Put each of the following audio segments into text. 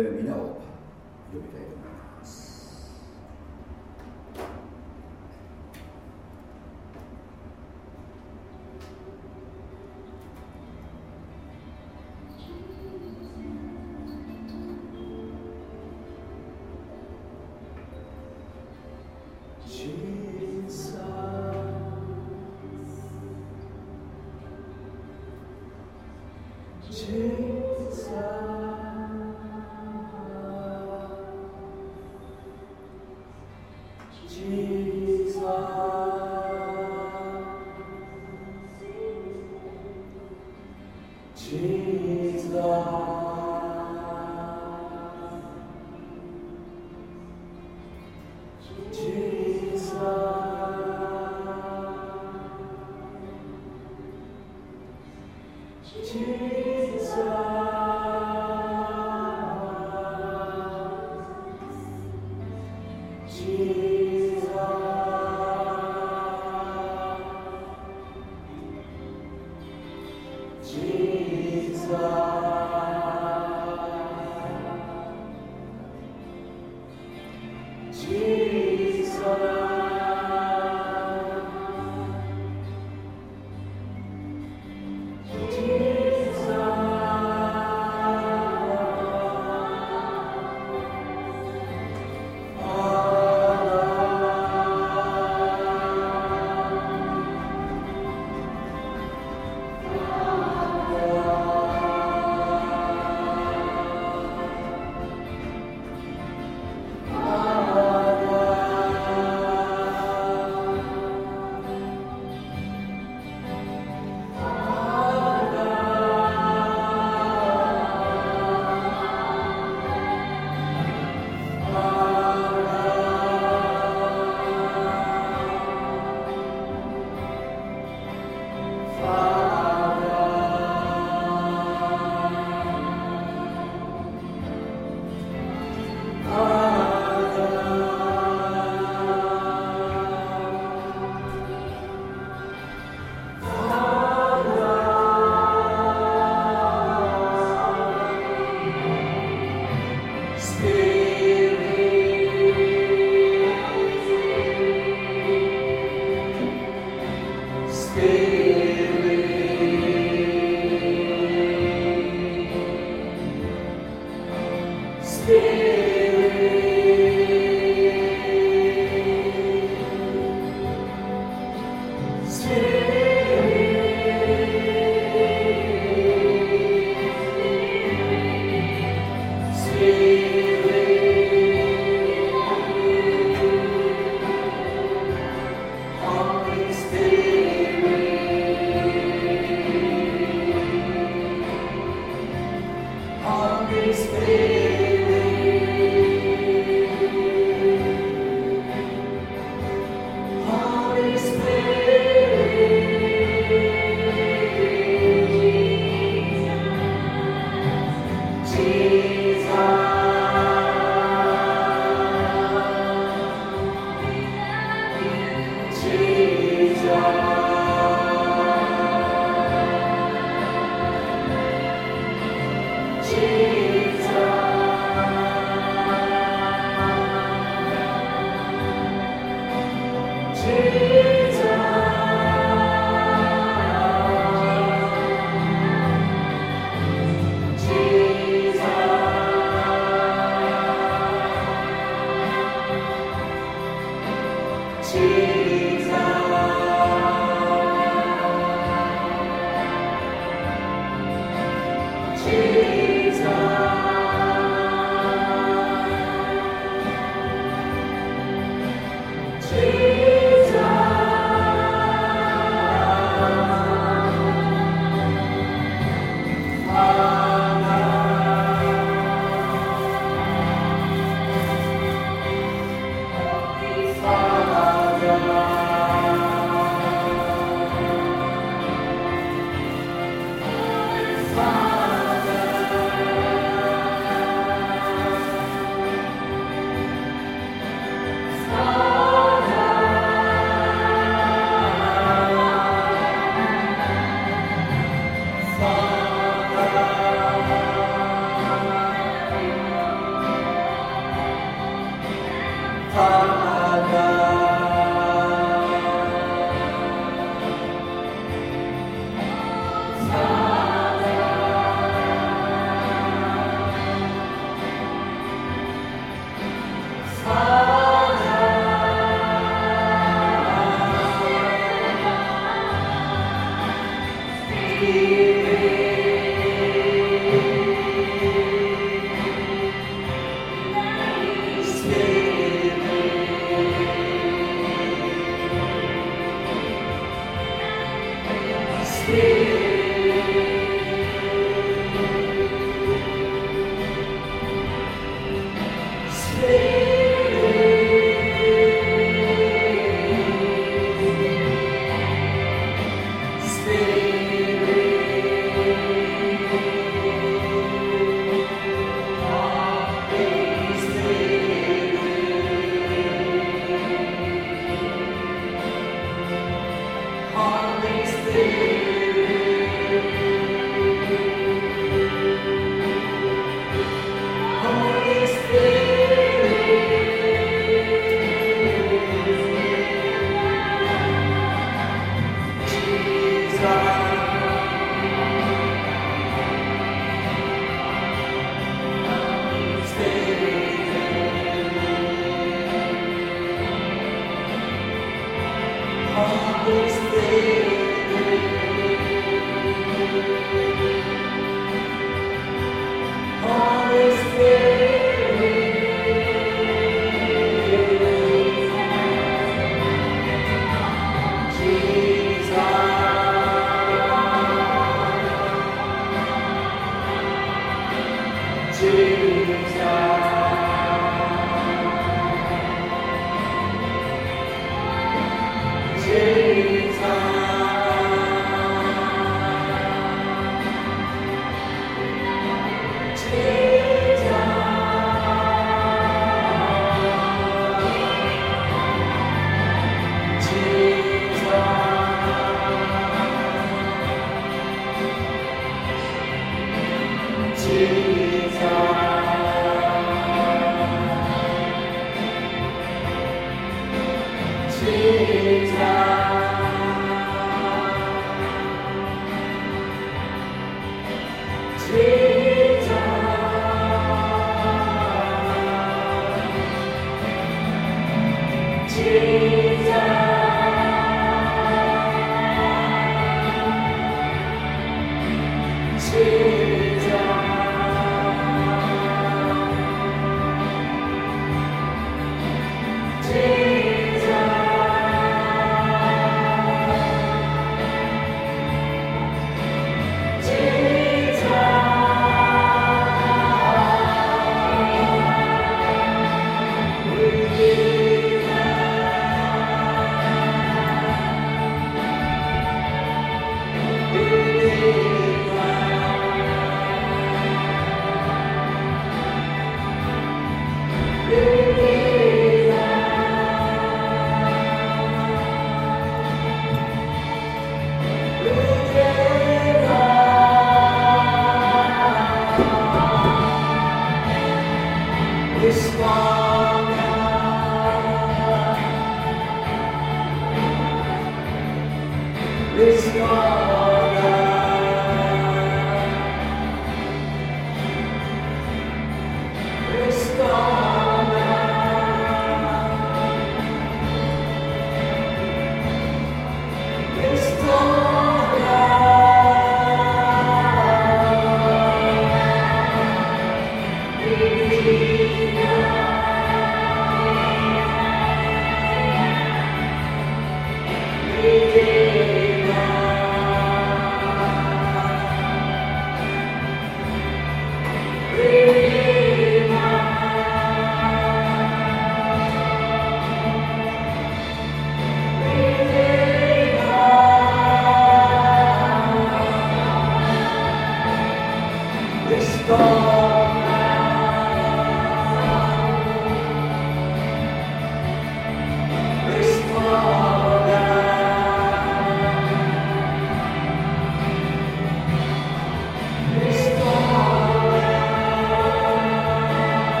えー、皆を呼びたいと思います。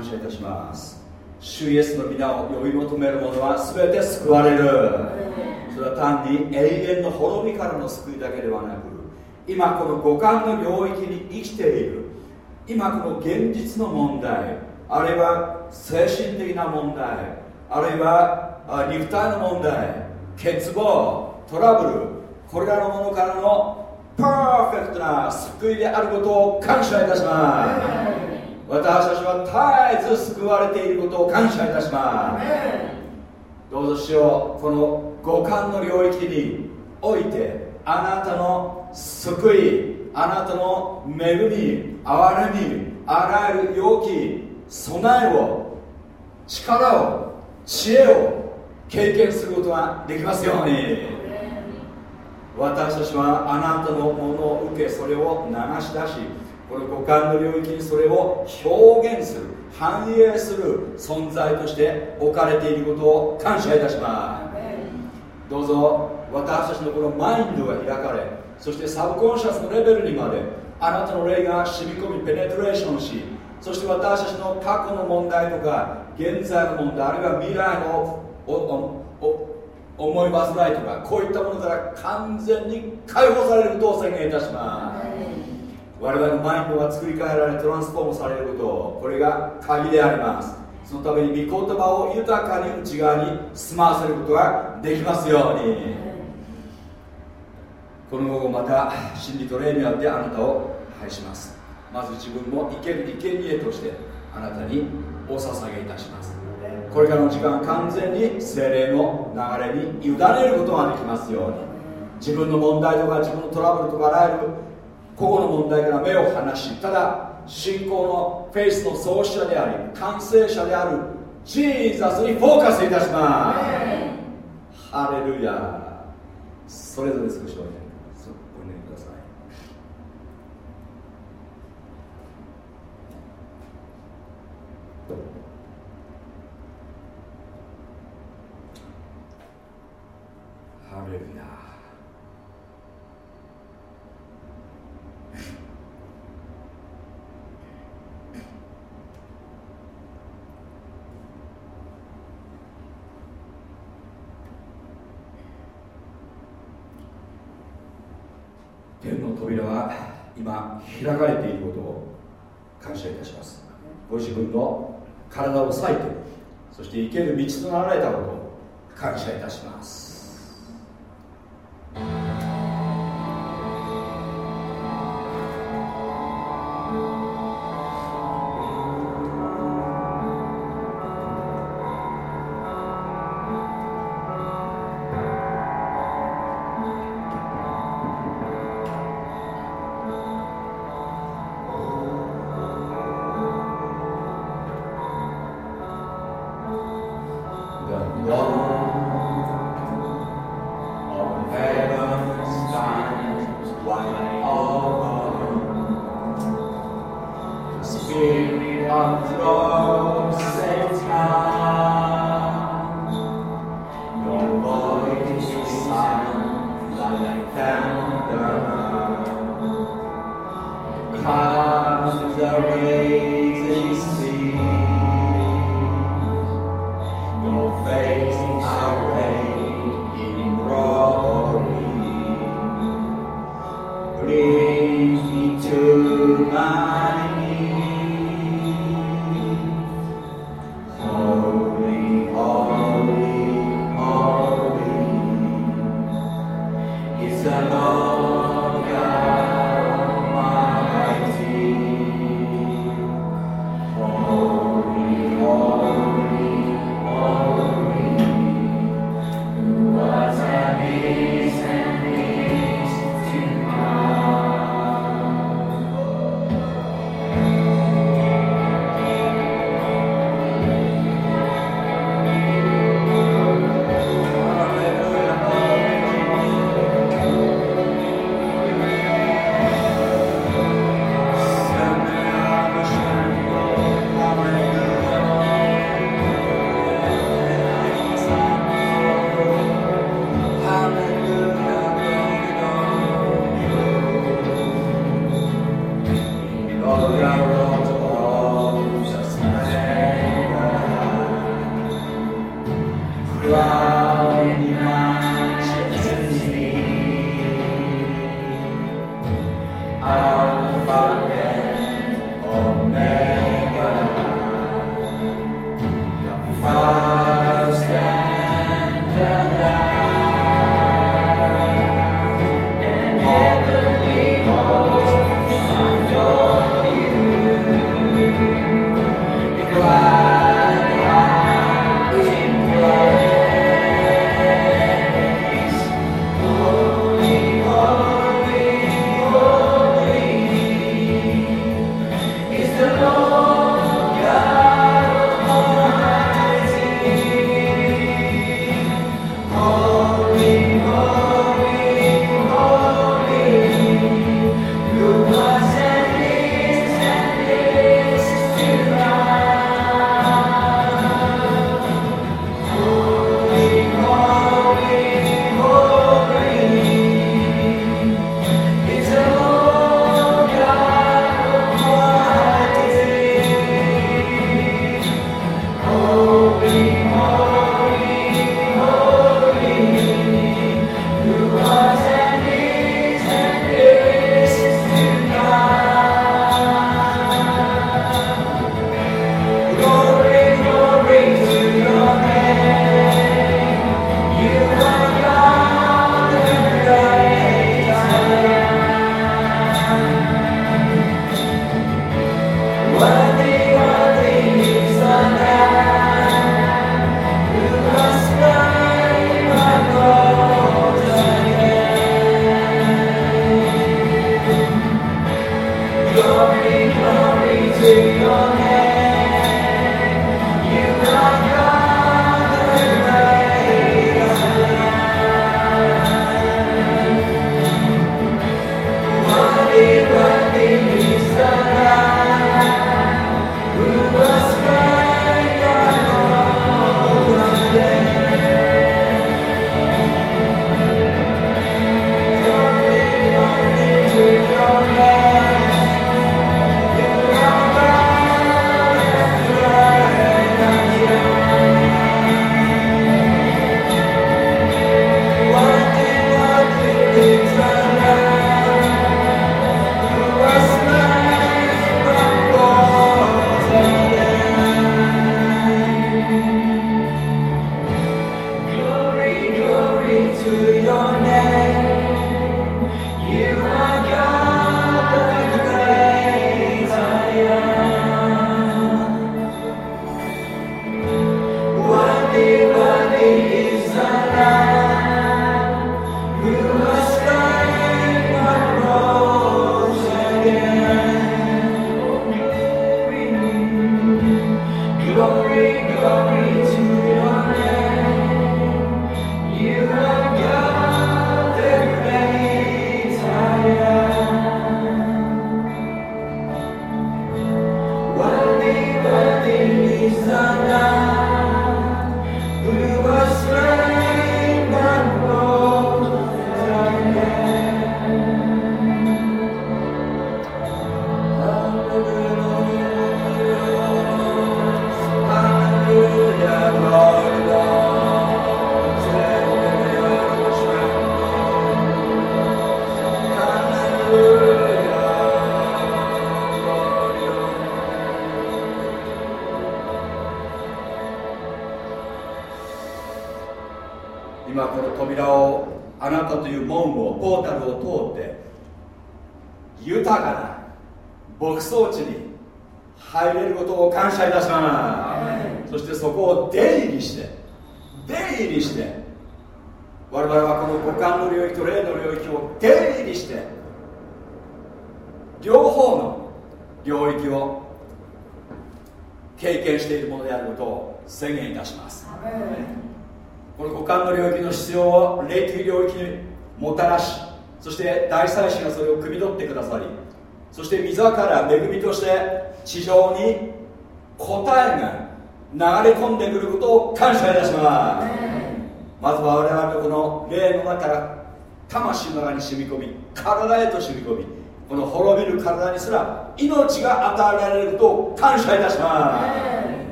感謝いたします。主イエスの皆を呼び求める者は全て救われる。それは単に永遠の滅びからの救いだけではなく今この五感の領域に生きている。今この現実の問題。あるいは精神的な問題。あるいは肉体の問題。欠乏。トラブル。これらのものからのパーフェクトな救いであることを感謝いたします。私たちは絶えず救われていることを感謝いたします。どうぞしようこの五感の領域においてあなたの救いあなたの恵み憐れみあらゆる良き備えを力を知恵を経験することができますように。私たちはあなたのものを受けそれを流し出しこの五感の領域にそれを表現する反映する存在として置かれていることを感謝いたします。どうぞ私たちのこのマインドが開かれそしてサブコンシャスのレベルにまであなたの霊が染み込みペネトレーションしそして私たちの過去の問題とか現在の問題あるいは未来の思い煩いとかこういったものから完全に解放されることを宣言いたします。我々のマインドが作り変えられトランスフォームされることこれが鍵であります。そのために御言葉を豊かに内側に住まわせることができますようにこの午後また真理と霊にあってあなたを拝します。まず自分も生ける生贄としてあなたにお捧げいたします。これからの時間完全に精霊の流れに委ねることができますように。自分の問題とか自分のトラブルとかあらゆる個々の問題から目を離しただ信仰のフェイスの創始者であり完成者であるジーザスにフォーカスいたします。ハレルヤそれぞれ少しお願いくださいハレルヤ天の扉は今開かれていることを感謝いたします。ご自分の体を裂いてそして生ける道となられたことを感謝いたします。Bye.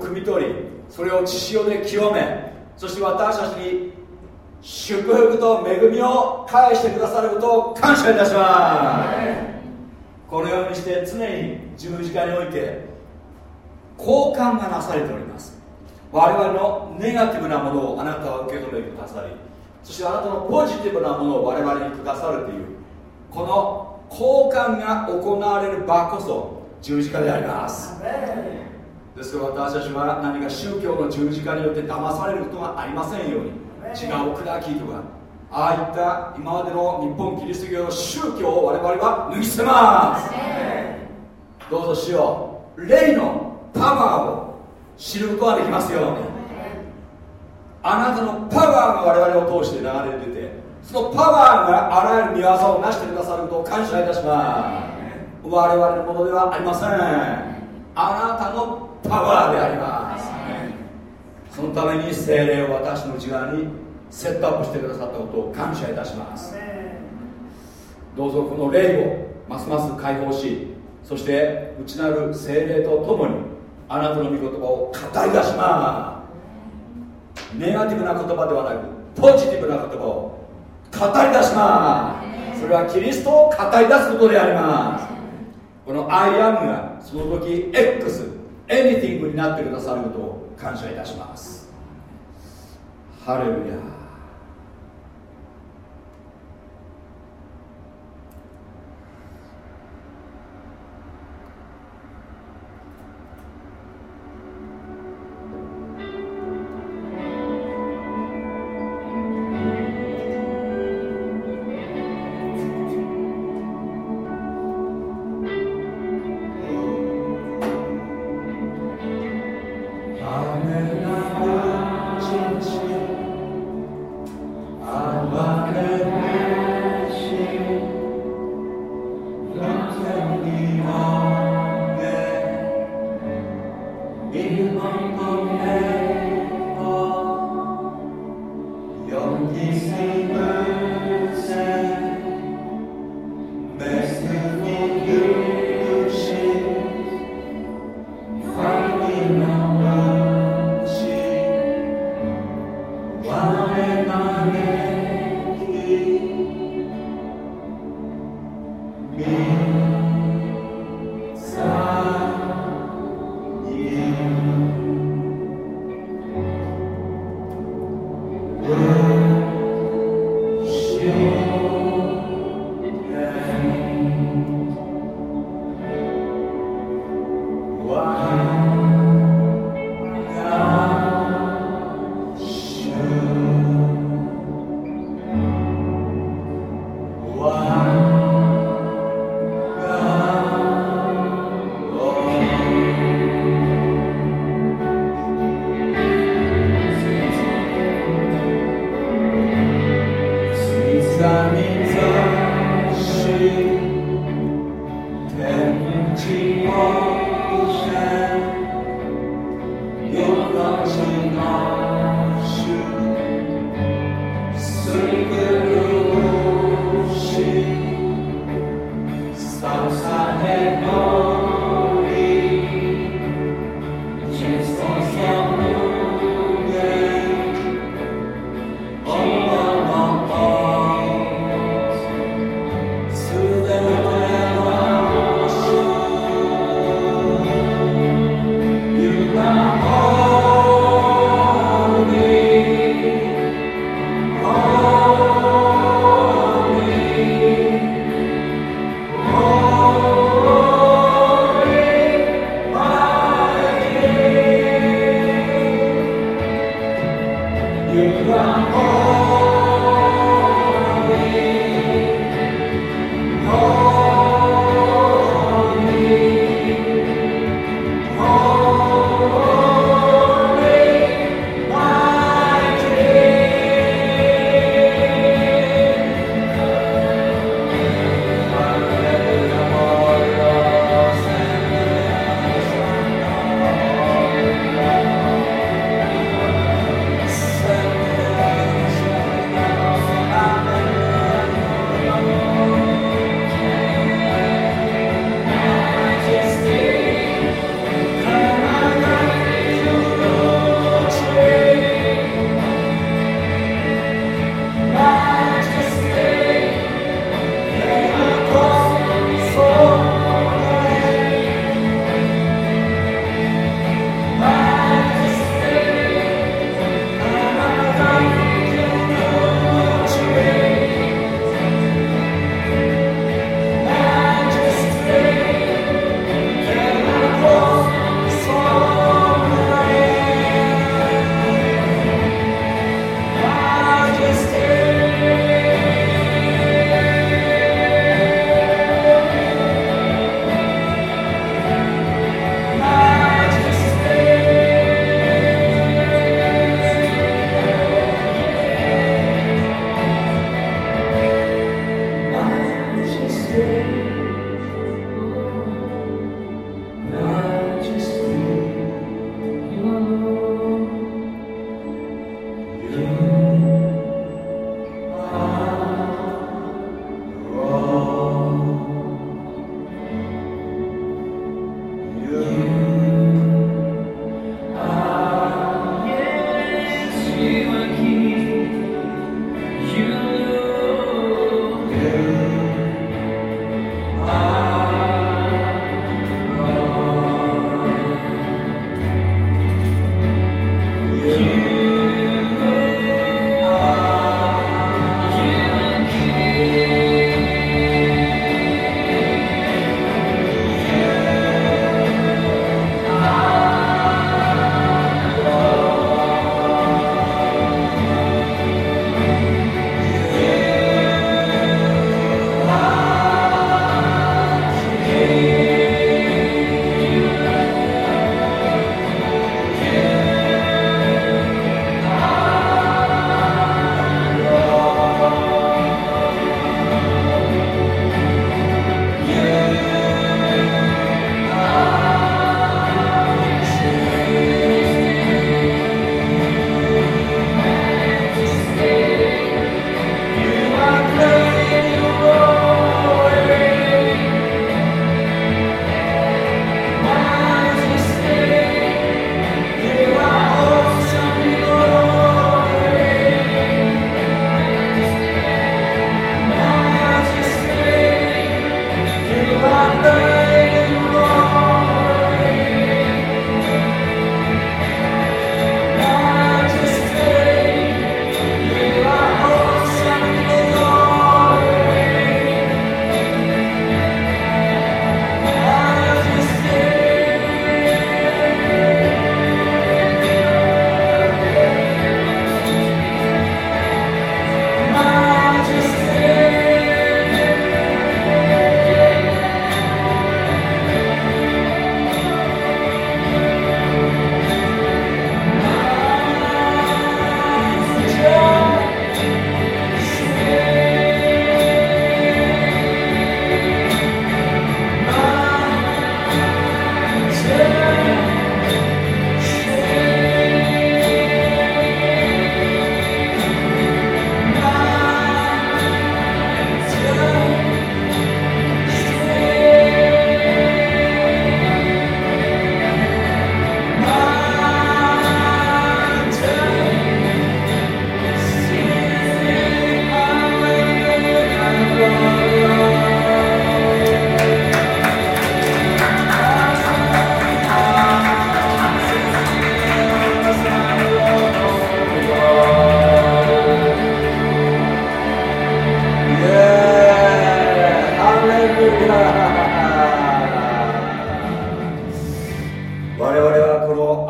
汲み取りそれを血潮で清めそして私たちに祝福と恵みを返してくださることを感謝いたします。このようにして常に十字架において交換がなされております。我々のネガティブなものをあなたは受け止めてくださりそしてあなたのポジティブなものを我々にくださるというこの交換が行われる場こそ十字架であります。ですから私たちは何か宗教の十字架によって騙されることがありませんように。違う砕きとかああいった今までの日本キリスト教の宗教を我々は脱ぎ捨てます。どうぞしよう。霊のパワーを知ることができますように。あなたのパワーが我々を通して流れててそのパワーがあらゆる見業を成してくださることを感謝いたします。我々のものではありません。あなたのパワーであります。そのために精霊を私の内側にセットアップしてくださったことを感謝いたします。どうぞこの霊をますます解放しそして内なる精霊とともにあなたの御言葉を語り出します。ネガティブな言葉ではなくポジティブな言葉を語り出します。それはキリストを語り出すことであります。このアイアムがその時 X エニティングになってくださることを感謝いたします。ハレルヤ。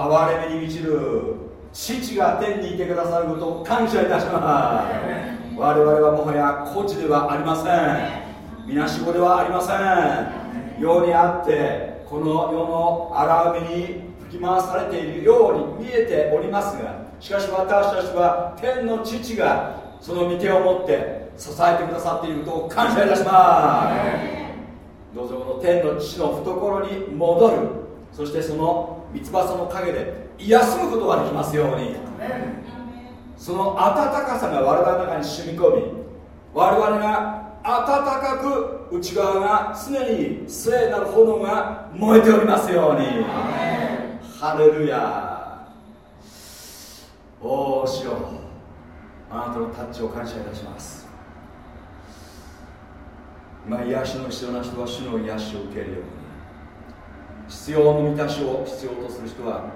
憐れみに満ちる父が天にいてくださることを感謝いたします。我々はもはや孤児ではありません。みなしごではありません。世にあってこの世の荒海に吹き回されているように見えておりますがしかし私たちは天の父がその御手を持って支えてくださっていることを感謝いたします。どうぞこの天の父の懐に戻る。そしてその三つ葉の陰で休むことができますように。その温かさが我々の中に染み込み我々が温かく内側が常に聖なる炎が燃えておりますように。ハレルヤおおしよ。うあなたのタッチを感謝いたします。今癒しの必要な人は主の癒しを受けるように。必要の満たしを必要とする人は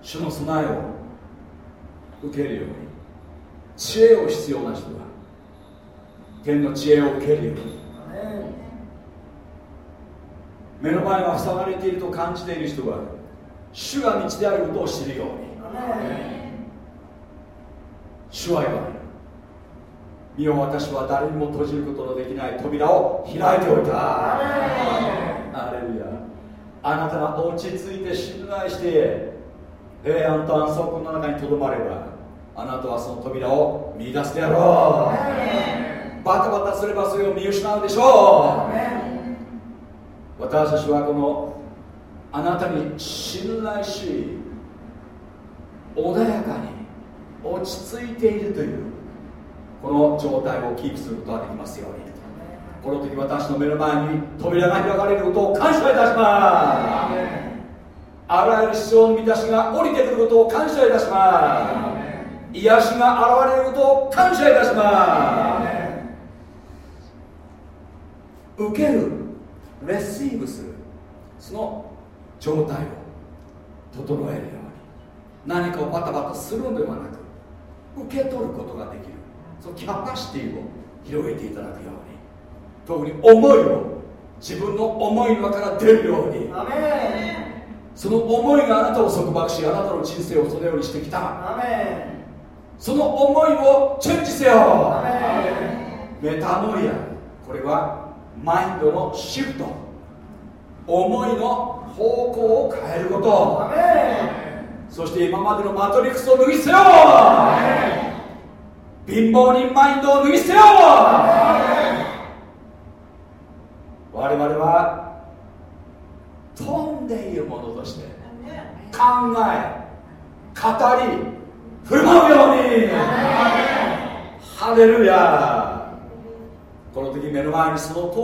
主の備えを受けるように知恵を必要な人は天の知恵を受けるように。目の前が塞がれていると感じている人は主が道であることを知るように。主は言われる見よ私は誰にも閉じることのできない扉を開いておいた。アレルヤあなたが落ち着いて信頼して平安と安息の中にとどまればあなたはその扉を見出すであろう。バタバタすればそれを見失うでしょう。私たちはこのあなたに信頼し穏やかに落ち着いているというこの状態をキープすることができますように。この時私の目の前に扉が開かれることを感謝いたします。あらゆる必要の満たしが降りてくることを感謝いたします。癒しが現れることを感謝いたします。受けるレシーブするその状態を整えるように。何かをバタバタするのではなく受け取ることができる。そのキャパシティを広げていただくように特に思いを自分の思いの中から出るようにその思いがあなたを束縛しあなたの人生をそのようにしてきた。その思いをチェンジせよ。メタノイアこれはマインドのシフト。思いの方向を変えること。そして今までのマトリックスを脱ぎ捨てよ貧乏人マインドを脱ぎ捨てよ我々は飛んでいるものとして考え語り振る舞うようにハレルヤ。この時目の前にその通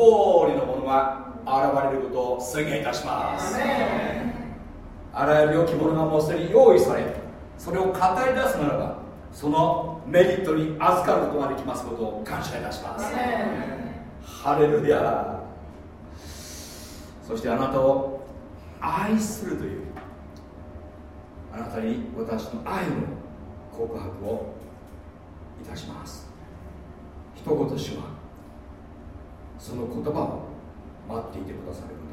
りのものが現れることを宣言いたします。あらゆる良きものがもうすでに用意されそれを語り出すならばそのメリットに預かることができますことを感謝いたします。ハレルヤ。そしてあなたを愛するというあなたに私の愛の告白をいたします。一言主はその言葉を待っていてくださる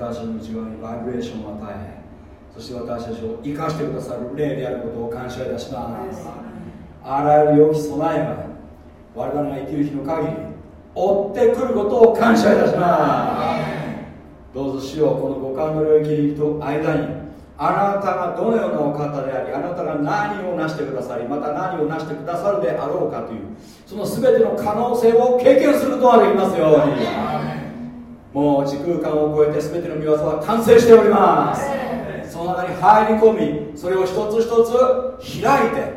私たちの内側にバイブレーションを与えそして私たちを生かしてくださる霊であることを感謝いたします。あらゆる良き備えが我々が生きる日の限り追ってくることを感謝いたします。どうぞ主よこの五感の領域にと間にあなたがどのようなお方でありあなたが何をなしてくださりまた何をなしてくださるであろうかというその全ての可能性を経験することができますように。もう時空間を超えて全ての見業は完成しております。その中に入り込みそれを一つ一つ開いて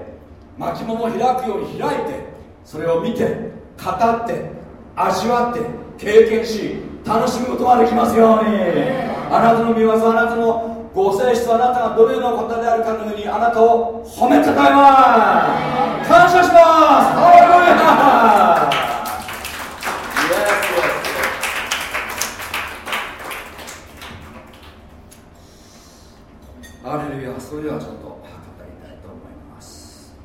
巻物を開くように開いてそれを見て語って味わって経験し楽しむことができますように。あなたの見業あなたのご性質あなたがどのような方であるかのようにあなたを褒めたたえます。感謝します。ハレルヤアレルヤそれではちょっと語りたいと思います、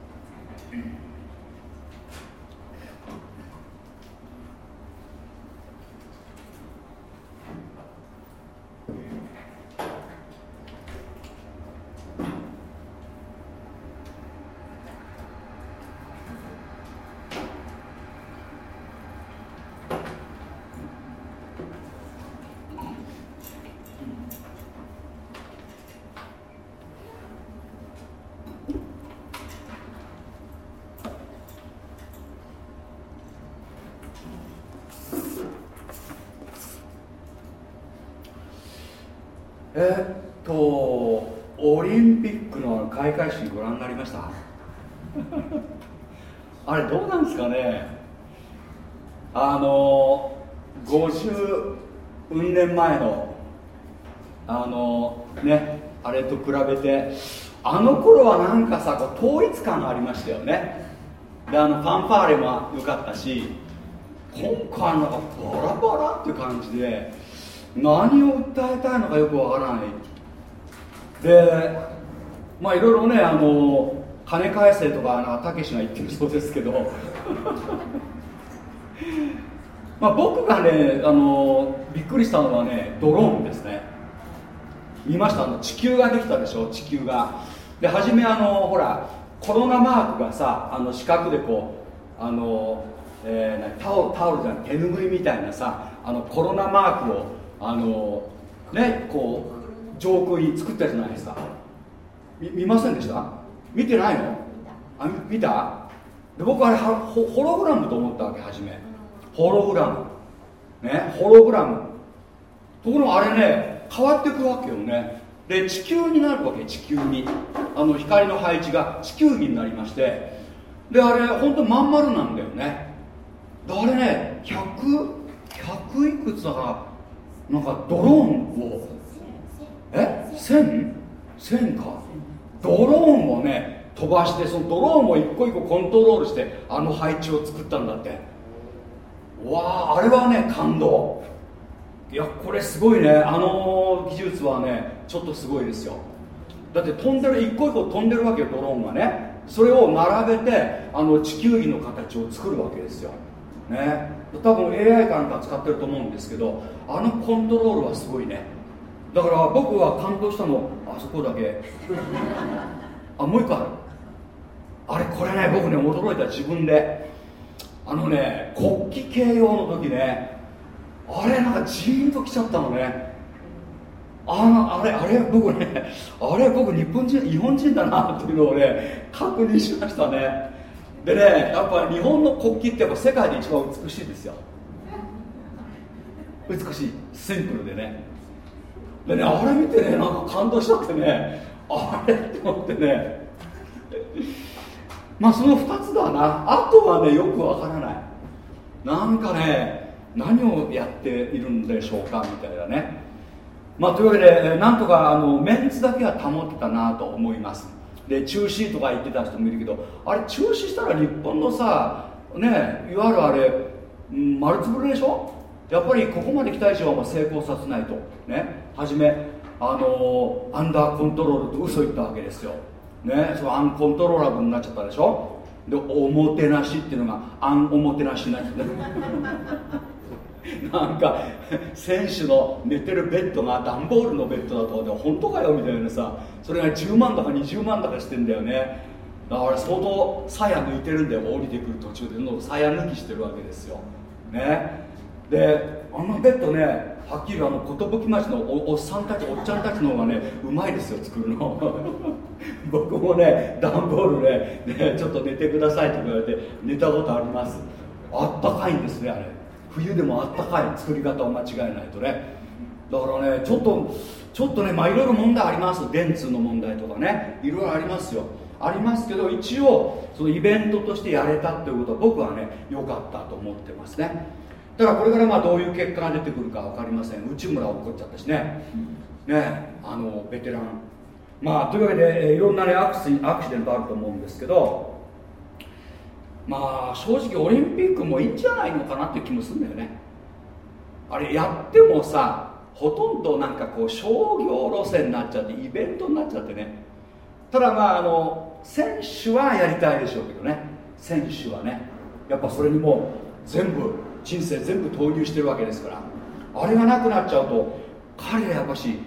えっとオリンピックの開会式ご覧なりました。あれどうなんですかね。あの50運年前のあのねあれと比べてあの頃はなんかさこう統一感がありましたよね。であのファンファーレも良かったし今回なんかバラバラっていう感じで何を訴えたいのかよくわからない。でまあいろいろねあの金返せとかたけしが言ってるそうですけど。まあ僕がねあのびっくりしたのはねドローンですね。見ましたあの地球ができたでしょ地球が。で初めあのほらコロナマークがさあの四角でこうあの、えー、タオルタオルじゃない手ぬぐいみたいなさあのコロナマークをあのねこう上空に作ったじゃないですか。見ませんでした？見てないの？あ見た？で僕あれホホログラムと思ったわけ初め。ホログラム。ねホログラム。ところがあれね変わっていくわけよね。で地球になるわけ地球に。あの光の配置が地球儀になりまして。であれ本当まん丸なんだよね。あれね100 100いくつだかなんかドローンを。え？1000 1000かドローンをね飛ばしてそのドローンを一個一個コントロールしてあの配置を作ったんだって。わああれはね感動。いやこれすごいね。あの技術はねちょっとすごいですよ。だって飛んでる一個一個飛んでるわけよドローンがね。それを並べてあの地球儀の形を作るわけですよ。ね。多分 AI かなんか使ってると思うんですけどあのコントロールはすごいね。だから僕は感動したのあそこだけ。あもう一個あるあれこれね僕ね驚いた自分で。あのね国旗掲揚の時ねあれなんかジーンときちゃったのね。あのあれあれ僕ねあれ僕日本人日本人だなっていうのをね確認しましたね。でねやっぱ日本の国旗ってやっぱ世界で一番美しいですよ。美しい。シンプルでね。でねあれ見てねなんか感動しちゃってねあれって思ってね。まあその2つだな。あとはねよくわからない。なんかね何をやっているんでしょうかみたいなね。まあというわけでなんとかあのメンツだけは保ってたなと思います。で中止とか言ってた人もいるけどあれ中止したら日本のさねいわゆるあれ丸つぶれでしょ？やっぱりここまで来た以上は成功させないと。ね。初めあのアンダーコントロールと嘘言ったわけですよ。ねそのアンコントローラブになっちゃったでしょ。でおもてなしっていうのがアンおもてなしになっちゃった。なんか選手の寝てるベッドが段ボールのベッドだとかで本当かよみたいなさそれが10万とか20万とかしてんだよね。だから相当鞘抜いてるんだよ降りてくる途中で。の鞘抜きしてるわけですよ。ね。であのベッドねはっきりあの寿町のおっさんたちおっちゃんたちの方がねうまいですよ作るの。僕もね段ボールねねちょっと寝てくださいって言われて寝たことあります。あったかいんですねあれ。冬でもあったかい作り方を間違えないとね。だからねちょっとちょっとねまあいろいろ問題あります。電通の問題とかね。いろいろありますよ。ありますけど一応そのイベントとしてやれたっていうことは僕はね良かったと思ってますね。だからこれからまあどういう結果が出てくるか分かりません。内村起こっちゃったしね。ねあのベテラン。まあというわけでいろんなねアクシアクシデントあると思うんですけどまあ正直オリンピックもいいんじゃないのかなっていう気もするんだよね。あれやってもさほとんどなんかこう商業路線になっちゃってイベントになっちゃってね。ただまああの選手はやりたいでしょうけどね。選手はね。やっぱそれにも全部人生全部投入してるわけですからあれがなくなっちゃうと彼はやっぱし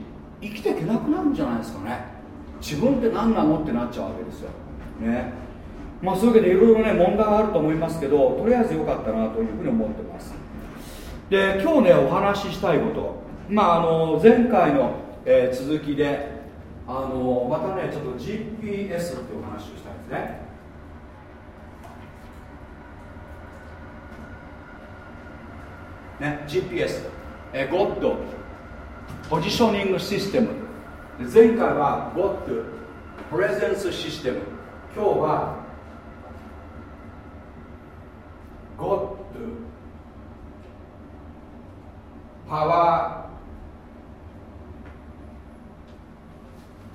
生きていけなくなるんじゃないですかね。自分って何なのってなっちゃうわけですよ。ね。まあそういうわけでいろいろね問題があると思いますけどとりあえず良かったなというふうに思ってます。で今日ねお話ししたいこと。まああの前回の、えー、続きであのまたねちょっと GPS っていう話をしたいんですね。ね GPS え God ポジショニングシステム。前回は God プレゼンスシステム。今日は God パワ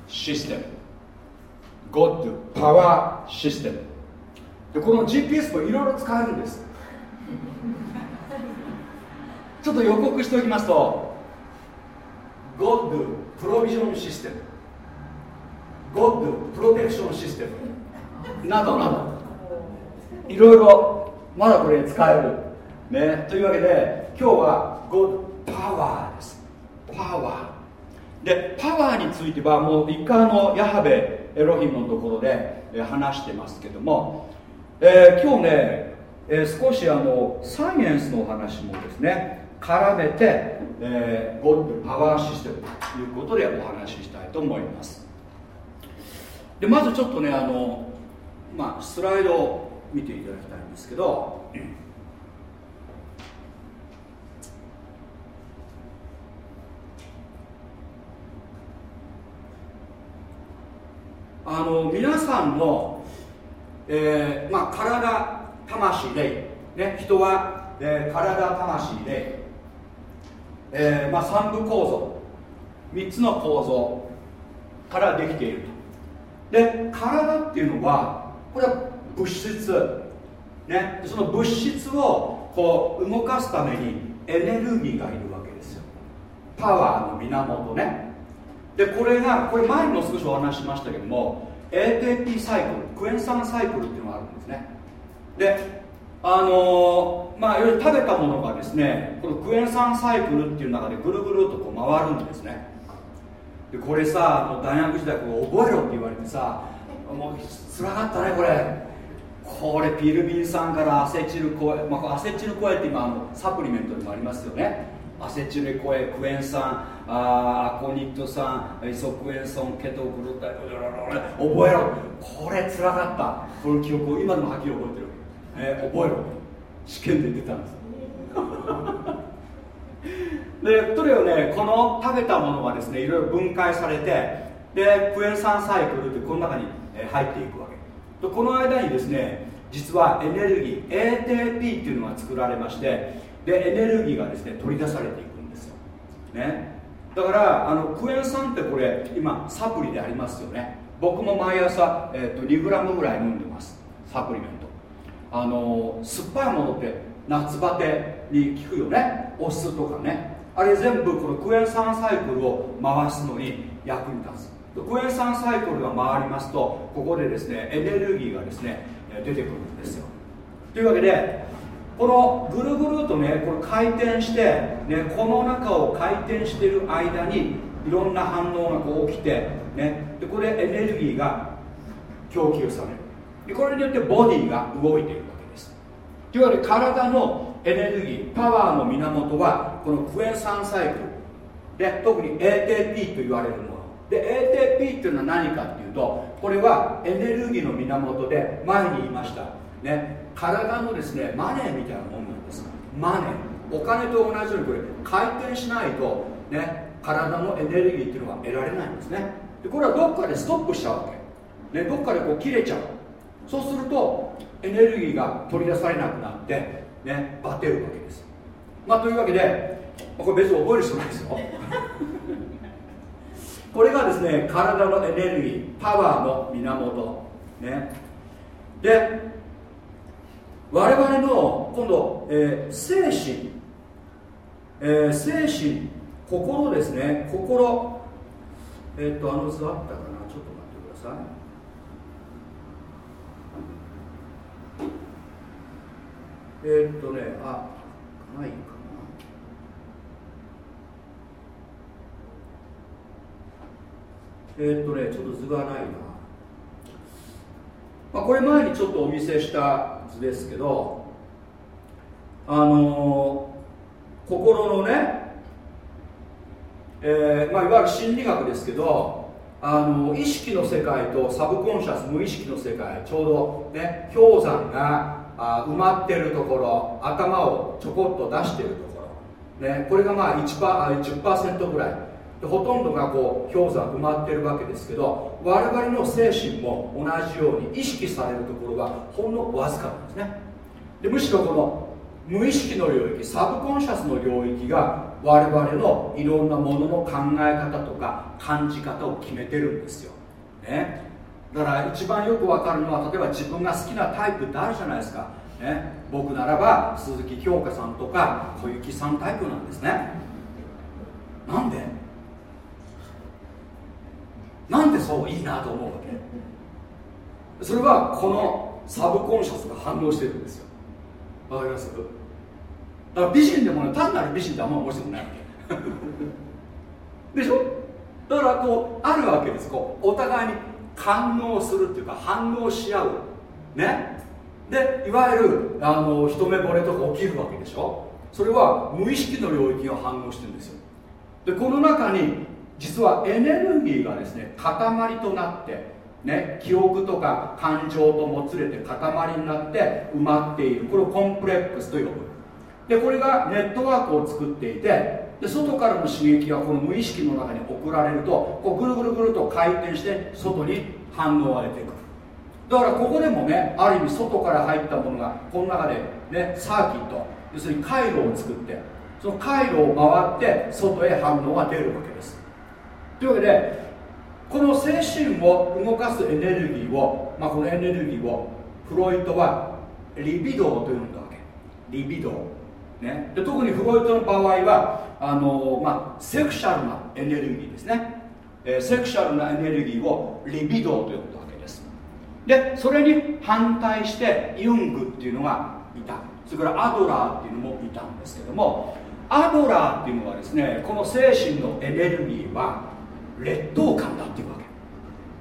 ーシステム。God パワーシステム。でこの GPS もいろいろ使えるんです。ちょっと予告しておきますと God プロビジョンシステム God プロテクションシステムなどなどいろいろまだこれ使える。ね。というわけで今日は God パワーですパワーでパワーについてはもう一回あのヤハベエロヒムのところで話してますけども、えー、今日ね、えー、少しあのサイエンスのお話もですね絡めて、えー、ゴッドパワーシステムということでお話ししたいと思います。でまずちょっとねあの、まあ、スライドを見ていただきたいんですけど、あの皆さんの、えーまあ、体魂霊、ね、人は、えー、体魂霊、えーまあ、三部構造。3つの構造からできていると。で体っていうのはこれは物質、ね、その物質をこう動かすためにエネルギーがいるわけですよ。パワーの源ね。でこれがこれ前にも少しお話ししましたけども ATP サイクルクエン酸サイクルっていうのがあるんですね。であのー、まあいろいろ食べたものがですねこのクエン酸サイクルっていう中でぐるぐるとこう回るんですね。でこれさもう大学時代これ覚えろって言われてさもうつらかったねこれ。これピルビン酸からアセチルコエ、まあ、アセチルコエって今あのサプリメントでもありますよね。アセチルコエクエン酸あアコニット酸イソクエン酸ケトグルタイ覚えろ。これつらかった。この記憶を今でもはっきり覚えてる、えー、覚えろ。試験で出たんです。でとにかくねこの食べたものがですねいろいろ分解されてでクエン酸サイクルってこの中に入っていくわけ。でこの間にですね実はエネルギー ATP っていうのが作られましてでエネルギーがですね取り出されていくんですよ、ね、だからあのクエン酸ってこれ今サプリでありますよね。僕も毎朝、えーと、2グラムぐらい飲んでます。サプリメント。あの酸っぱいものって夏バテに効くよね。お酢とかね。あれ全部このクエン酸サイクルを回すのに役に立つ。クエン酸サイクルが回りますとここでですねエネルギーがですね出てくるんですよ。というわけでこのぐるぐるとねこれ回転して、ね、この中を回転してる間にいろんな反応がこう起きて、ね、でこれエネルギーが供給される。でこれによってボディが動いているいわけで体のエネルギーパワーの源はこのクエン酸サイクルで特に ATP と言われるもの。で ATP っていうのは何かっていうとこれはエネルギーの源で前に言いました。ね体のですねマネーみたいなもんなんです。マネー。お金と同じようにこれ回転しないとね体のエネルギーっていうのは得られないんですね。でこれはどっかでストップしちゃうわけ、ね、どっかでこう切れちゃう。そうするとエネルギーが取り出されなくなってねバテるわけです。まあというわけでこれ別に覚える必要ないですよ。これがですね体のエネルギーパワーの源。ね。で我々の今度、えー、精神、えー、精神心ですね。心。えー、っとあの図あったかなちょっと待ってくださいえー、っとねあないかな。えー、っとねちょっと図がないな、まあ、これ前にちょっとお見せした図ですけどあのー、心のね、えーまあ、いわゆる心理学ですけどあの意識の世界とサブコンシャス無意識の世界ちょうどね氷山があ埋まってるところ頭をちょこっと出してるところ、ね、これがまあ1パ10%ぐらい。でほとんどがこう氷山埋まってるわけですけど我々の精神も同じように意識されるところはほんのわずかなんですね。でむしろこの無意識の領域サブコンシャスの領域が我々のいろんなものの考え方とか感じ方を決めてるんですよ、ね、だから一番よくわかるのは例えば自分が好きなタイプってあるじゃないですか、ね、僕ならば鈴木京香さんとか小雪さんタイプなんですね。なんで？なんでそういいなと思うわけ？それはこのサブコンシャスが反応してるんですよ。わかります？だから美人でもね単なる美人ってあんま面白くないわけ。でしょ？だからこうあるわけです。こうお互いに反応するっていうか反応し合う。ね？でいわゆるあの一目惚れとか起きるわけでしょ？それは無意識の領域が反応してるんですよ。でこの中に実はエネルギーがですね塊となってね、記憶とか感情ともつれて塊になって埋まっている。これをコンプレックスと呼ぶ。でこれがネットワークを作っていてで外からの刺激がこの無意識の中に送られるとこうぐるぐるぐると回転して外に反応が出てくる。だからここでもねある意味外から入ったものがこの中でねサーキット。要するに回路を作ってその回路を回って外へ反応が出るわけです。というわけでこの精神を動かすエネルギーを、まあ、このエネルギーをフロイトはリビドーと呼んだわけ。リビドー、ね、で特にフロイトの場合はあの、まあ、セクシャルなエネルギーですね、えー、セクシャルなエネルギーをリビドーと呼んだわけです。でそれに反対してユングっていうのがいた。それからアドラーっていうのもいたんですけどもアドラーっていうのはですねこの精神のエネルギーは劣等感だっていうわ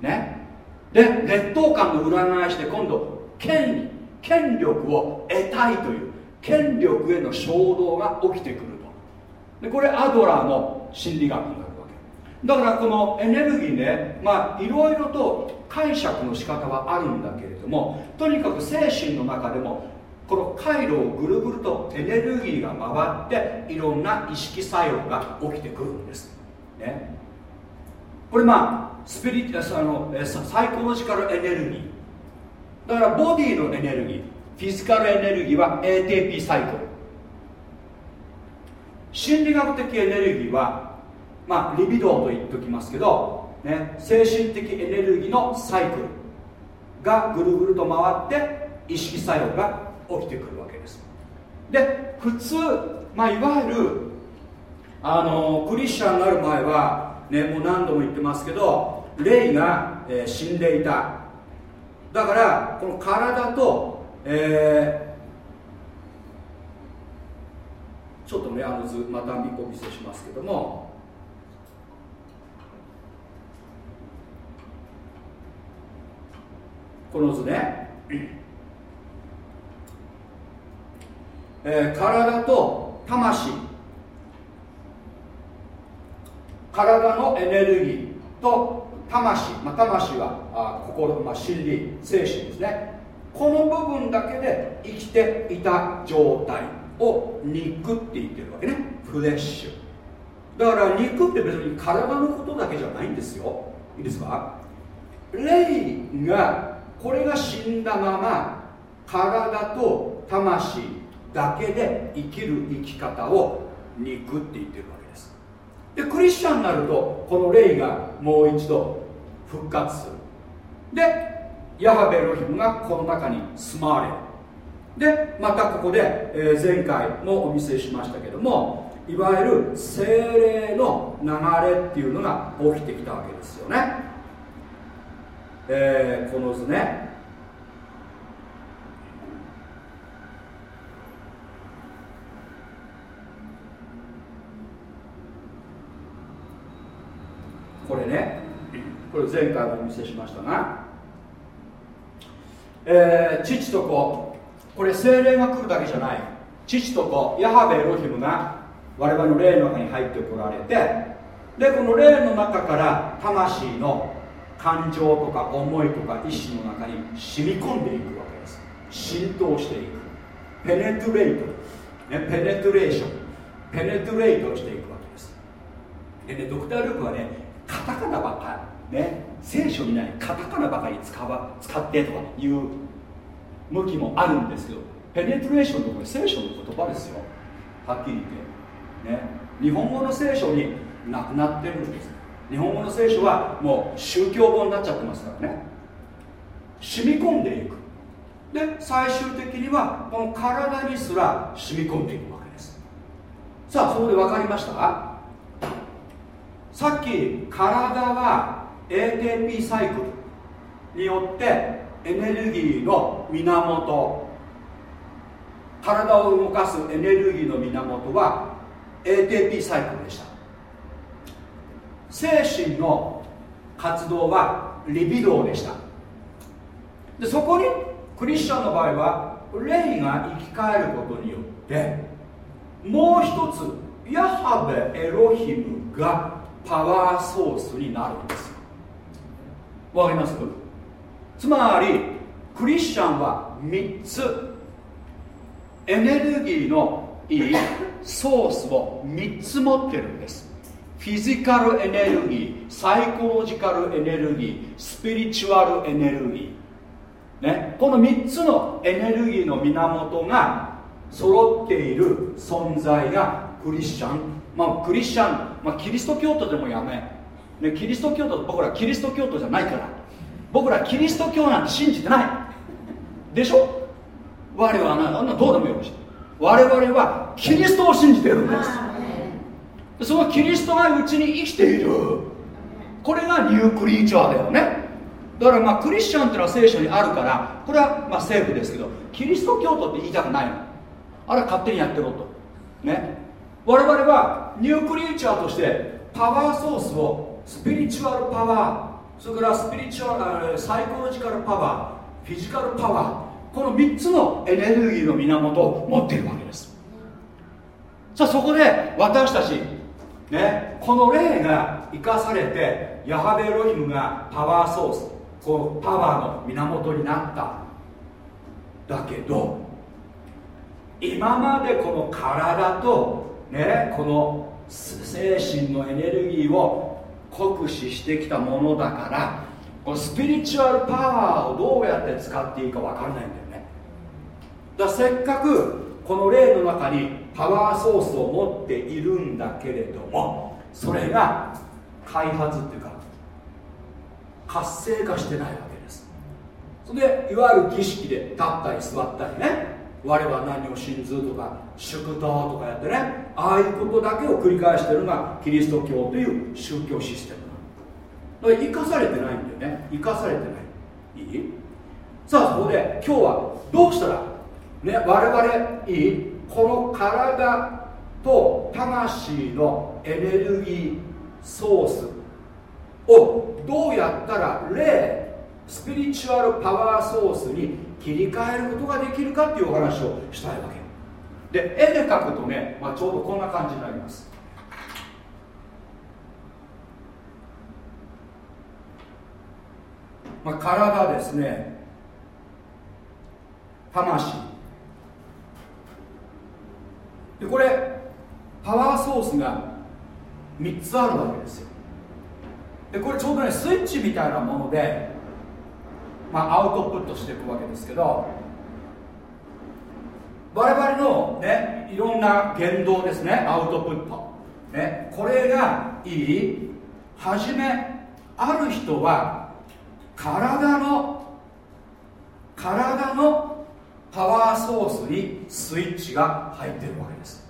け。ね。で劣等感の裏返して今度権利権力を得たいという権力への衝動が起きてくると。でこれアドラーの心理学になるわけ。だからこのエネルギーねまあいろいろと解釈の仕方はあるんだけれどもとにかく精神の中でもこの回路をぐるぐるとエネルギーが回っていろんな意識作用が起きてくるんです、ね、これまあスピリあのサイコロジカルエネルギーだからボディのエネルギー。フィジカルエネルギーは ATP サイクル。心理学的エネルギーはまあリビドーと言っておきますけど、ね、精神的エネルギーのサイクルがぐるぐると回って意識作用が起きてくるわけです。で普通、まあ、いわゆるあのクリスチャンになる前はね、もう何度も言ってますけど霊が、えー、死んでいた。だからこの体と、えー、ちょっとねあの図また見お見せしますけども。この図ね。えー、体と魂。体のエネルギーと魂、まあ、魂はあ心、まあ、心理精神ですね。この部分だけで生きていた状態を肉って言ってるわけね。フレッシュ。だから肉って別に体のことだけじゃないんですよ。いいですか？霊がこれが死んだまま体と魂だけで生きる生き方を肉って言ってるわけです。でクリスチャンになるとこの霊がもう一度復活する。でヤハベロヒムがこの中に住まわれる。でまたここで、えー、前回もお見せしましたけどもいわゆる精霊の流れっていうのが起きてきたわけですよね、えー、この図ね。これね。これ前回もお見せしましたが、えー、父と子。これ精霊が来るだけじゃない。父と子。ヤハベエロヒムが我々の霊の中に入ってこられてでこの霊の中から魂の感情とか思いとか意志の中に染み込んでいくわけです。浸透していく。ペネトレート、ね、ペネトレーション。ペネトレートしていくわけです。でねドクター・ルークはねカタカナばっかり。ね聖書にないカタカナばかり使わ使ってとかいう向きもあるんですけどペネトレーションとこれ聖書の言葉ですよ。はっきり言って。ね。日本語の聖書になくなってるんです。日本語の聖書はもう宗教本になっちゃってますからね。染み込んでいく。で最終的にはこの体にすら染み込んでいくわけです。さあそこで分かりましたさっき体は ATP サイクルによってエネルギーの源体を動かすエネルギーの源は ATP サイクルでした。精神の活動はリビドーでした。でそこにクリスチャンの場合は霊が生き返ることによってもう一つヤハベエロヒムがパワーソースになるんです。わかります？つまりクリスチャンは3つエネルギーのいいソースを3つ持ってるんです。フィジカルエネルギーサイコロジカルエネルギースピリチュアルエネルギー、ね、この3つのエネルギーの源が揃っている存在がクリスチャン。まあクリスチャン、まあ、キリスト教徒でもやめ、ね、キリスト教徒僕らキリスト教徒じゃないから。僕らキリスト教なんて信じてない。でしょ？我々はあんなどうでもよろしい。我々はキリストを信じているんです。そのキリストがうちに生きている。これがニュークリーチャーだよね。だからまあクリスチャンっていうのは聖書にあるからこれはまあセーフですけどキリスト教徒って言いたくないの。あれは勝手にやってろと。ね。我々はニュークリーチャーとしてパワーソースをスピリチュアルパワー。それからスピリチュアルサイコロジカルパワー。フィジカルパワー。この3つのエネルギーの源を持っているわけです。さあそこで私たちねこの霊が生かされてヤハベロヒムがパワーソースこのパワーの源になっただけど今までこの体とねこの精神のエネルギーを酷使してきたものだからこのスピリチュアルパワーをどうやって使っていいか分かんないんだよね。だせっかくこの霊の中にパワーソースを持っているんだけれどもそれが開発っていうか活性化してないわけです。それでいわゆる儀式で立ったり座ったりね我は何を信ずとか祝祷とかやってねああいうことだけを繰り返してるのがキリスト教という宗教システムだから生かされてないんだよね。生かされてない。いい？さあそこで今日はどうしたらね、我々いい？この体と魂のエネルギーソースをどうやったら霊スピリチュアルパワーソースに切り替えることができるかっていうお話をしたいわけ。で絵で描くとね、まあ、ちょうどこんな感じになります。まあ、体ですね。魂。でこれパワーソースが3つあるわけですよ。でこれちょうどねスイッチみたいなもので、まあ、アウトプットしていくわけですけど我々のねいろんな言動ですね。アウトプット、ね、これがいい。はじめある人は体の体のパワーソースにスイッチが入ってるわけです。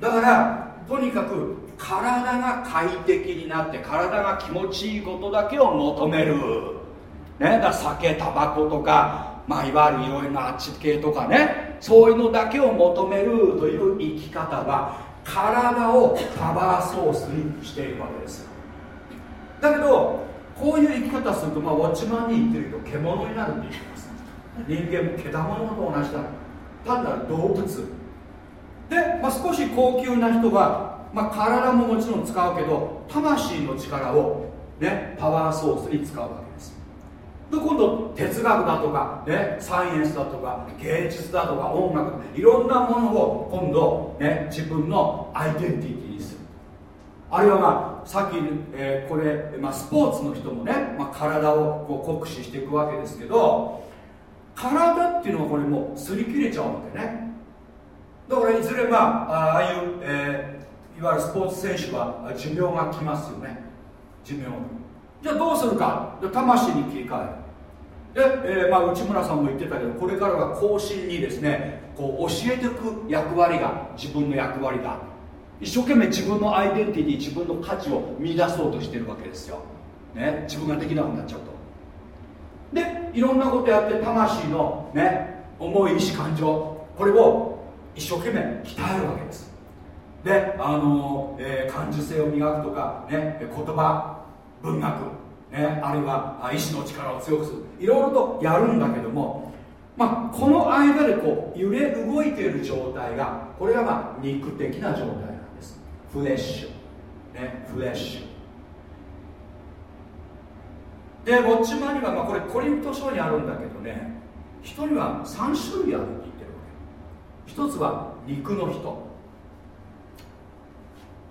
だからとにかく体が快適になって体が気持ちいいことだけを求める、ね、だ酒タバコとか、まあ、いわゆるいろいろなあっち系とかね。そういうのだけを求めるという生き方は体をパワーソースにしているわけです。だけどこういう生き方すると、まあ、ウォッチマンに言ってると獣になるって言ってます。人間も獣と同じだ。単なる動物。で、まあ、少し高級な人は、まあ、体ももちろん使うけど魂の力を、ね、パワーソースに使うわけ。で今度哲学だとか、ね、サイエンスだとか芸術だとか音楽いろんなものを今度、ね、自分のアイデンティティにする。あるいはまあさっき、えー、これ、まあ、スポーツの人もね、まあ、体をこう酷使していくわけですけど体っていうのはこれもう擦り切れちゃうわけね。だからいずれまあああいう、えー、いわゆるスポーツ選手は寿命が来ますよね。寿命。じゃあどうするか？魂に切り替え。るで、えー、まあ、内村さんも言ってたけどこれからは後進にですねこう教えていく役割が自分の役割だ一生懸命自分のアイデンティティ自分の価値を見出そうとしてるわけですよ、ね、自分ができなくなっちゃうと。でいろんなことやって魂のね重い意志感情これを一生懸命鍛えるわけです。であの、えー、感受性を磨くとか、ね、言葉文学、ね、あるいは意志の力を強くする。いろいろとやるんだけどもまあ、この間でこう揺れ動いている状態がこれがまあ肉的な状態なんです。フレッシュ。ねフレッシュ。でウォッチマンには、まあ、これコリント書にあるんだけどね人には3種類あるって言ってるわけ。一つは肉の人、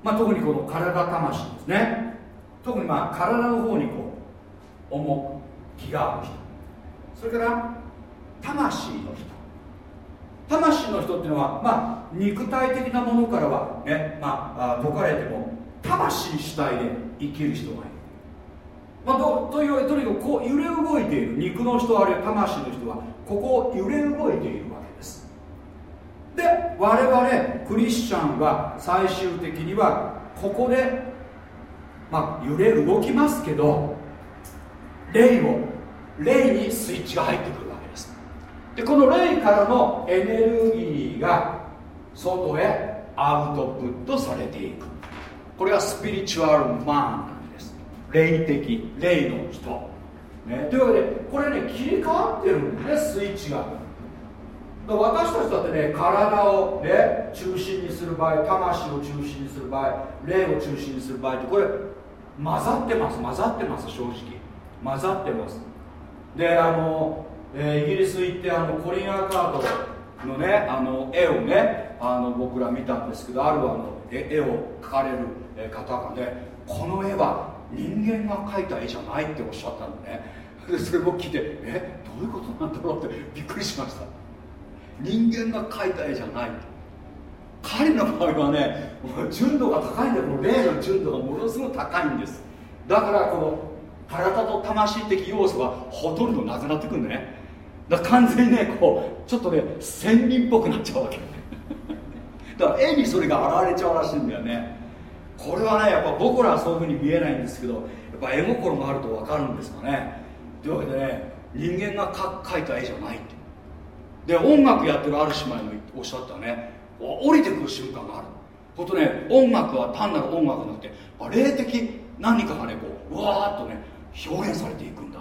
まあ、特にこの体魂ですね。特にまあ体の方にこう重きがある人。それから魂の人。魂の人っていうのはまあ肉体的なものからはねまあ解かれても魂主体で生きる人がいる。まあ、とというとにかくこう揺れ動いている。肉の人あるいは魂の人はここを揺れ動いているわけです。で我々クリスチャンは最終的にはここで、まあ、揺れ動きますけど霊を霊にスイッチが入ってくるわけです。でこの霊からのエネルギーが外へアウトプットされていく。これがスピリチュアルマンなんです。霊的霊の人、ね、というわけでこれね切り替わってるんですねスイッチが。私たちだってね体をね中心にする場合魂を中心にする場合霊を中心にする場合ってこれ混ざってます混ざってます正直。混ざってます。であの、えー、イギリス行ってあのコリン・アーカードのねあの絵をねあの僕ら見たんですけどあるあの絵を描かれる方がねこの絵は人間が描いた絵じゃないっておっしゃったのね。でそれも聞いてえどういうことなんだろうってびっくりしました。人間が描いた絵じゃない。彼の場合はね純度が高いんだよ。この霊の純度がものすごく高いんです。だからこの体と魂的要素がほとんどなくなってくるんでね。だから完全にねこうちょっとね仙人っぽくなっちゃうわけ。だから絵にそれが現れちゃうらしいんだよね。これはねやっぱ僕らはそういうふうに見えないんですけどやっぱ絵心があると分かるんですかね。というわけでね人間が描いた絵じゃないって。で音楽やってるある姉妹もおっしゃったね。降りてくる瞬間がある。ことね音楽は単なる音楽じゃなくて霊的何かがねこううわーっとね表現されていくんだ、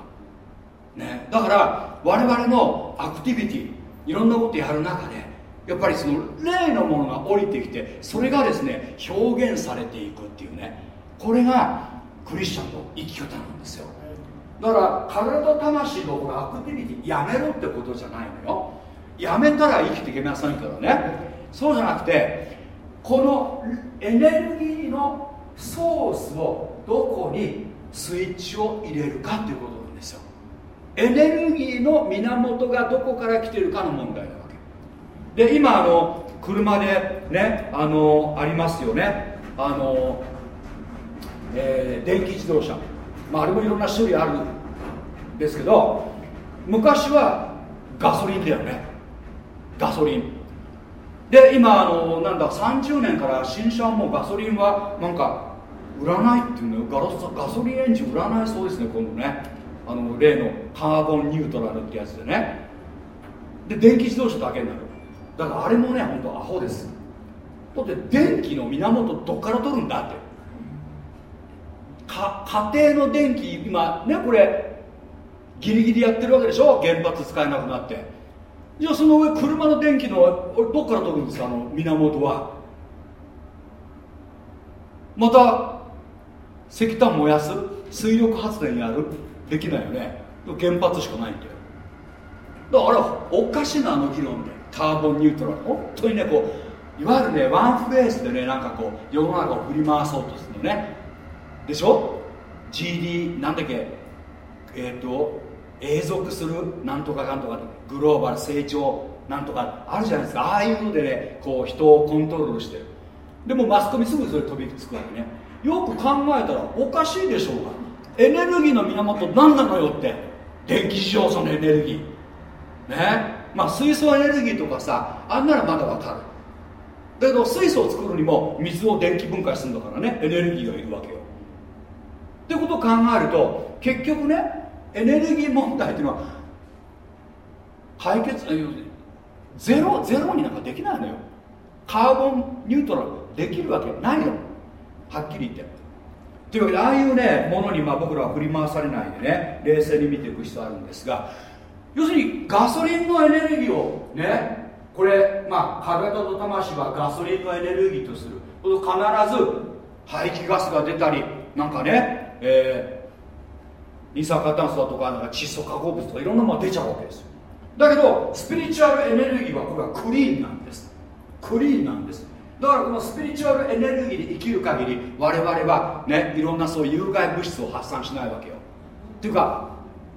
ね、だから我々のアクティビティいろんなことやる中でやっぱりその霊のものが降りてきてそれがですね表現されていくっていうねこれがクリスチャンの生き方なんですよ。だから体魂のこのアクティビティやめろってことじゃないのよ。やめたら生きていけませんからね。そうじゃなくてこのエネルギーのソースをどこにスイッチを入れるかっていうことなんですよ。エネルギーの源がどこから来てるかの問題なわけ。で今あの車でねあのありますよね。あの、えー、電気自動車、まあ、あれもいろんな種類あるんですけど昔はガソリンだよね。ガソリン。で今あのなんだ30年から新車はもうガソリンはなんか売らないっていうのガガソリンエンジン売らないそうですね今度ね。あの例のカーボンニュートラルってやつでね。で電気自動車だけになる。だからあれもね本当アホです。だって電気の源どっから取るんだって。か家庭の電気今ねこれギリギリやってるわけでしょ？原発使えなくなって。じゃあその上車の電気のどっから取るんですか？あの源は。また石炭燃やす？水力発電やる？できないよね。原発しかないんだよだからおかしなあの議論でカーボンニュートラル本当にねこういわゆるねワンフレーズでねなんかこう世の中を振り回そうとするのね。でしょ？GD なんだっけ？えっ、ー、と永続する？なんとかかんとかグローバル成長なんとかあるじゃないですか。ああいうのでねこう人をコントロールしてる。でもマスコミすぐそれ飛びつくわけね。よく考えたらおかしいでしょうが。エネルギーの源何なのよって。電気自動車のエネルギー。ね。まあ水素エネルギーとかさあんならまだわかる。だけど水素を作るにも水を電気分解するんだからね。エネルギーがいるわけよ。ってことを考えると結局ねエネルギー問題っていうのは解決ゼロゼロになんかできないのよ。カーボンニュートラルできるわけないの。はっきり言って。というわけでああいうねものにまあ僕らは振り回されないでね冷静に見ていく必要あるんですが要するにガソリンのエネルギーをねこれまあ体と魂はガソリンのエネルギーとする。必ず排気ガスが出たりなんかね、えー、二酸化炭素だとかなんか窒素化合物とかいろんなものが出ちゃうわけですよ。だけどスピリチュアルエネルギーはこれはクリーンなんです。クリーンなんです。だからこのスピリチュアルエネルギーで生きる限り我々はねいろんなそういう有害物質を発散しないわけよ。っていうか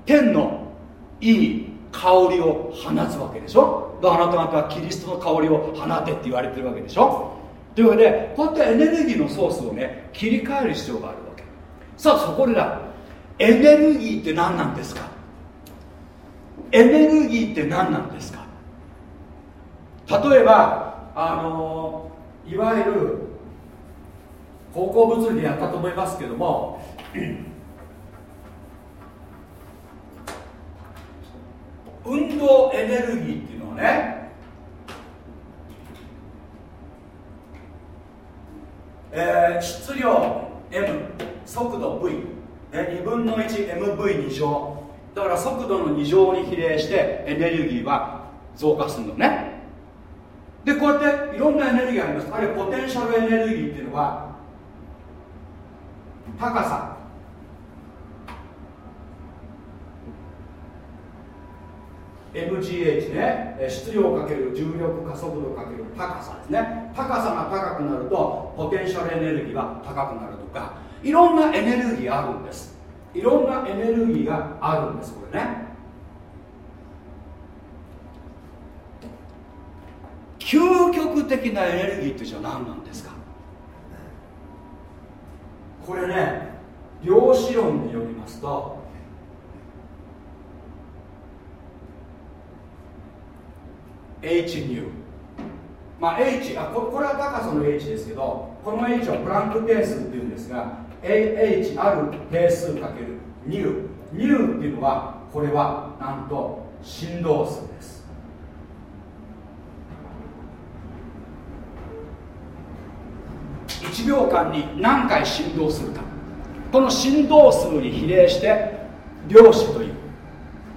天のいい香りを放つわけでしょ。だからあなた方はキリストの香りを放てって言われてるわけでしょ。というわけでこうやってエネルギーのソースをね切り替える必要があるわけ。さあそこでだ。エネルギーって何なんですか？エネルギーって何なんですか？例えばあのいわゆる高校物理でやったと思いますけども 運動エネルギーっていうのはね、えー、質量 M 速度 V 2分の 1MV2 乗だから速度の2乗に比例してエネルギーは増加するのね。でこうやっていろんなエネルギーがあります。あるいはポテンシャルエネルギーっていうのは高さ。MGH ね質量かける重力加速度かける高さですね。高さが高くなるとポテンシャルエネルギーは高くなるとかいろんなエネルギーあるんです。いろんなエネルギーがあるんですこれね。究極的なエネルギーってじゃあ何なんですか？これね量子論によりますと h ニューまあ H あここれは高さの H ですけどこの H はプランク定数っていうんですが AH ある定数かけるニュー。ニューっていうのはこれはなんと振動数です。1秒間に何回振動するか。この振動数に比例して量子という、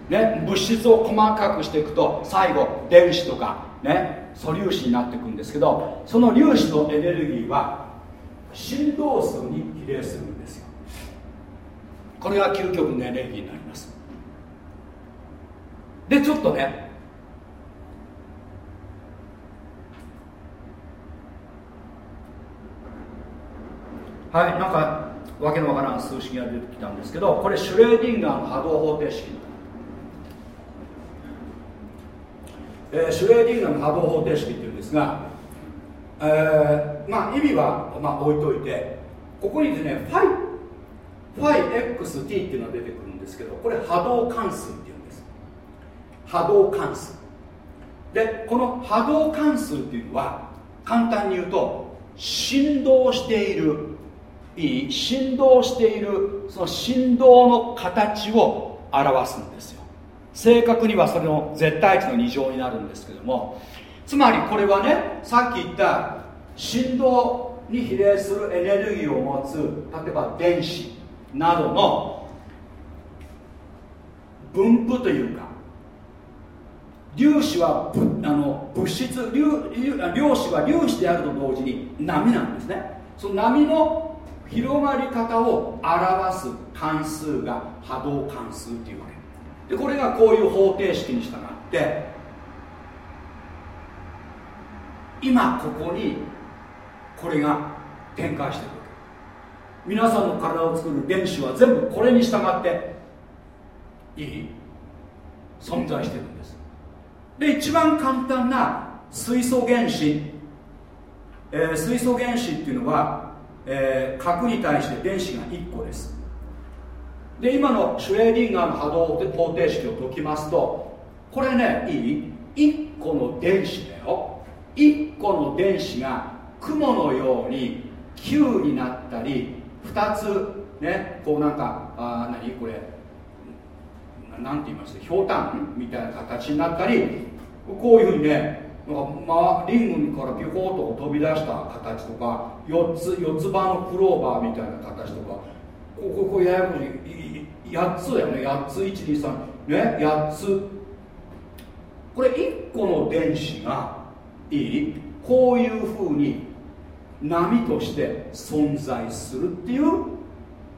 ね、物質を細かくしていくと最後電子とかね素粒子になっていくんですけどその粒子のエネルギーは振動数に比例するんですよ。これが究極のエネルギーになります。でちょっとねはいなんかわけのわからん数式が出てきたんですけどこれシュレーディンガーの波動方程式、えー、シュレーディンガーの波動方程式っていうんですが、えー、まあ意味は、まあ、置いといてここにですねファイファイ XT っていうのが出てくるんですけどこれ波動関数っていうんです。波動関数。でこの波動関数っていうのは簡単に言うと振動しているいい振動しているその振動の形を表すんですよ。正確にはそれの絶対値の2乗になるんですけどもつまりこれはねさっき言った振動に比例するエネルギーを持つ例えば電子などの分布というか粒子はあの物質粒量子は粒子であると同時に波なんですね。その波の広がり方を表す関数が波動関数っていうわけ。でこれがこういう方程式に従って今ここにこれが展開してるわけ。皆さんの体を作る電子は全部これに従っていい存在してるんです。で一番簡単な水素原子、えー、水素原子っていうのはえー、核に対して電子が1個です。で今のシュレーディンガーの波動方程式を解きますとこれねいい？1個の電子だよ。1個の電子が雲のように球になったり2つねこうなんかあ何？これなんて言いますひょうたんみたいな形になったりこういうふうにね、まあ、リングからビュホーと飛び出した形とか4つ四つ葉のクローバーみたいな形とかこここややこしい8つだよね。8つ123ね8つ。これ1個の電子がいい。こういうふうに波として存在するっていう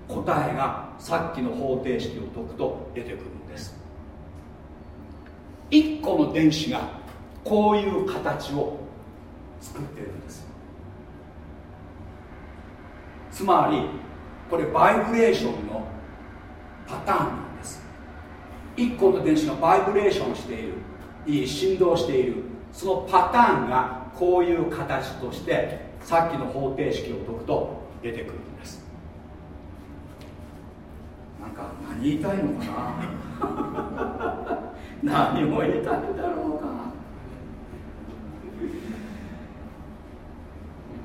答えがさっきの方程式を解くと出てくるんです。1個の電子がこういう形を作ってるんです。つまりこれバイブレーションのパターンなんです。1個の電子がバイブレーションしている。いい振動している。そのパターンがこういう形としてさっきの方程式を解くと出てくるんです。なんか何言いたいのかな？何を言いたいんだろう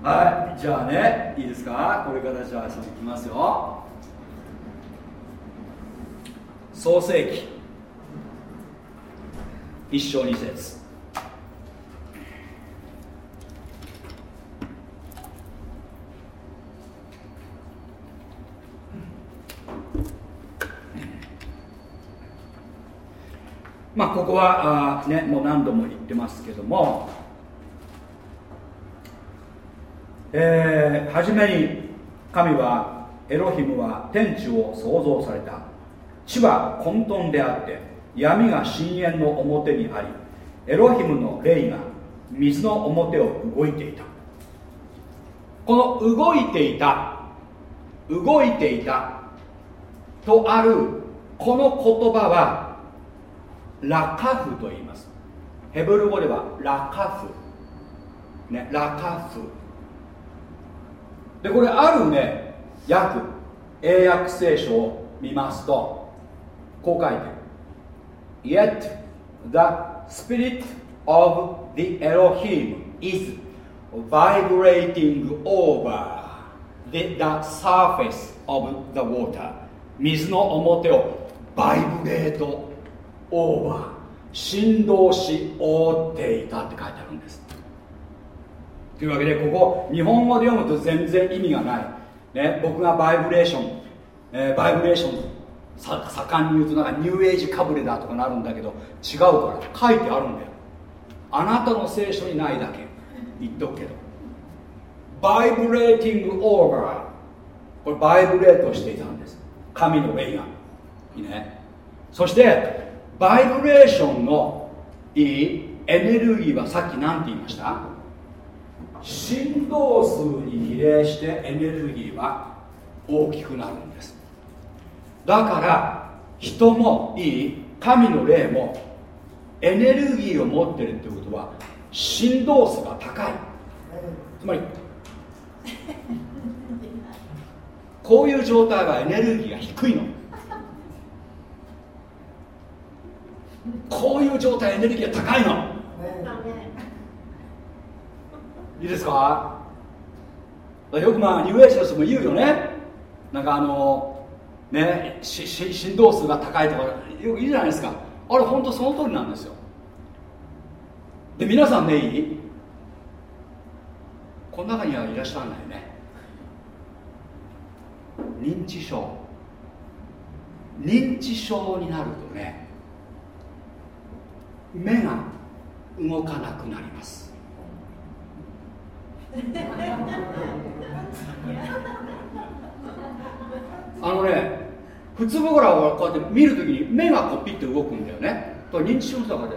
か？はいじゃあねいいですか？これからじゃあいきますよ。創世記。一章二節。まあここはあ、ね、もう何度も言ってますけどもえー、初めに神はエロヒムは天地を創造された。地は混沌であって闇が深淵の表にありエロヒムの霊が水の表を動いていた。この動いていた動いていたとあるこの言葉はラカフと言いますヘブル語ではラカフねラカフでこれあるね訳英訳聖書を見ますとこう書いてる Yet the spirit of the Elohim is vibrating over the, the surface of the water 水の表をバイブレートオーバー振動し覆っていたって書いてあるんです。というわけでここ日本語で読むと全然意味がない、ね、僕がバイブレーション、えー、バイブレーション盛んに言うとなんかニューエイジかぶれだとかなるんだけど違うから書いてあるんだよ。あなたの聖書にないだけ。言っとくけど。バイブレーティングオーバー。これバイブレートしていたんです。神の霊が。いいね。そしてバイブレーションのいいエネルギーはさっき何て言いました？振動数に比例してエネルギーは大きくなるんです。だから人もいい神の霊もエネルギーを持ってるってことは振動数が高い。つまり こういう状態はエネルギーが低いのこういう状態エネルギーが高いの。いいですか？よくまあニューエイジの人も言うよね。なんかあのね振動数が高いとかよく言うじゃないですか。あれ本当その通りなんですよ。で皆さんねいい？この中にはいらっしゃらないね。認知症。認知症になるとね目が動かなくなります。あのね普通僕らはこうやって見るときに目がこうピッて動くんだよね。と認知症の人がね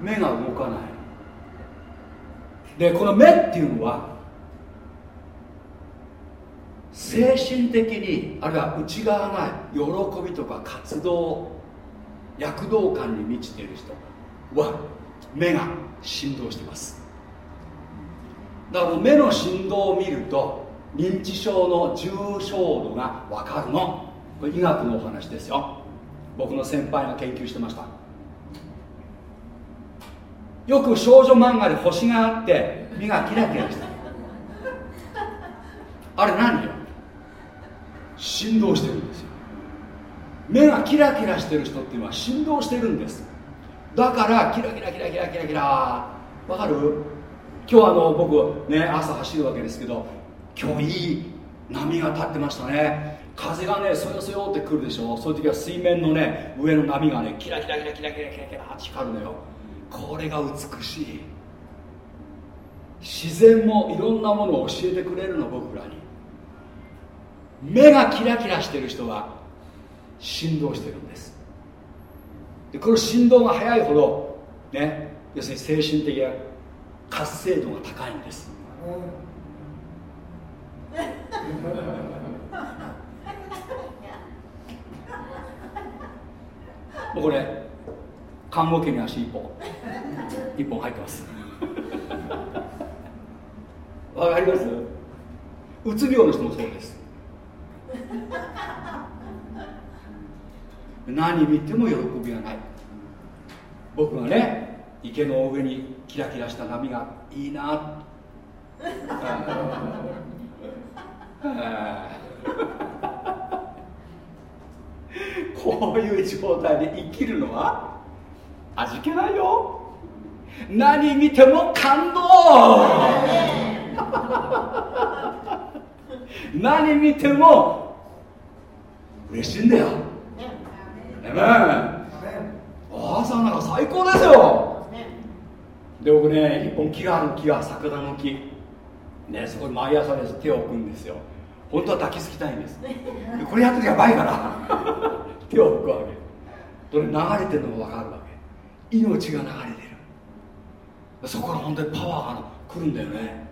目が動かない。でこの目っていうのは精神的にあるいは内側が喜びとか活動躍動感に満ちている人は目が振動してます。だから目の振動を見ると認知症の重症度が分かるの。これ医学のお話ですよ。僕の先輩が研究してました。よく少女漫画で星があって目がキラキラしてあれ何よ？振動してるんですよ。目がキラキラしてる人っていうのは振動してるんです。だからキラキラキラキラキラキラわかる？今日あの僕ね朝走るわけですけど今日いい波が立ってましたね。風がねそよそよってくるでしょ。そういう時は水面のね上の波がねキラキラキラキラキラキラキラ光るのよ。これが美しい。自然もいろんなものを教えてくれるの僕らに。目がキラキラしてる人は振動してるんです。でこの振動が速いほどね要するに精神的な活性度が高いんです、もうこれ看護家に足一本。一本入ってます。わかります？うつ病の人もそうです。何見ても喜びがない。僕がね池の上にキラキラした波がいいな。こういう状態で生きるのは味気ないよ。何見ても感動。何見ても嬉しいんだよ。ね。え朝なんか最高ですよ。で僕ね一本木がある木が桜の木。ねそこに毎朝です。手を置くんですよ。本当は抱きつきたいんです。これやってるやばいから。手を置くわけ。それ流れてるのが分かるわけ。命が流れてる。そこから本当にパワーが来るんだよね。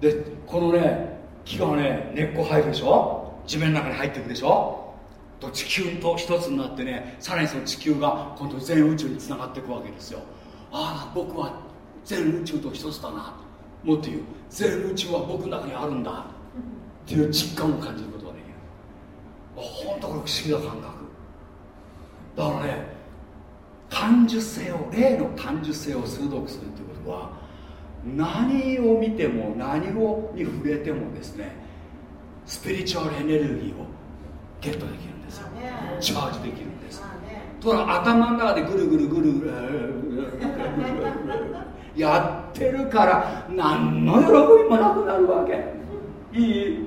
でこのね木がね根っこ入るでしょ？地面の中に入っていくでしょ？と地球と一つになってねさらにその地球が今度全宇宙につながっていくわけですよ。ああ僕は全宇宙と一つだな。もっと言う。全宇宙は僕の中にあるんだ。っていう実感を感じることができる。本当これ不思議な感覚。だからね単純性を霊の単純性を鋭くするっていうことは何を見ても何をに触れてもですねスピリチュアルエネルギーをゲットできるんですよ。チャージできるんです。ところが頭の中でぐるぐるぐるぐる やってるから何の喜びもなくなるわけ。いい。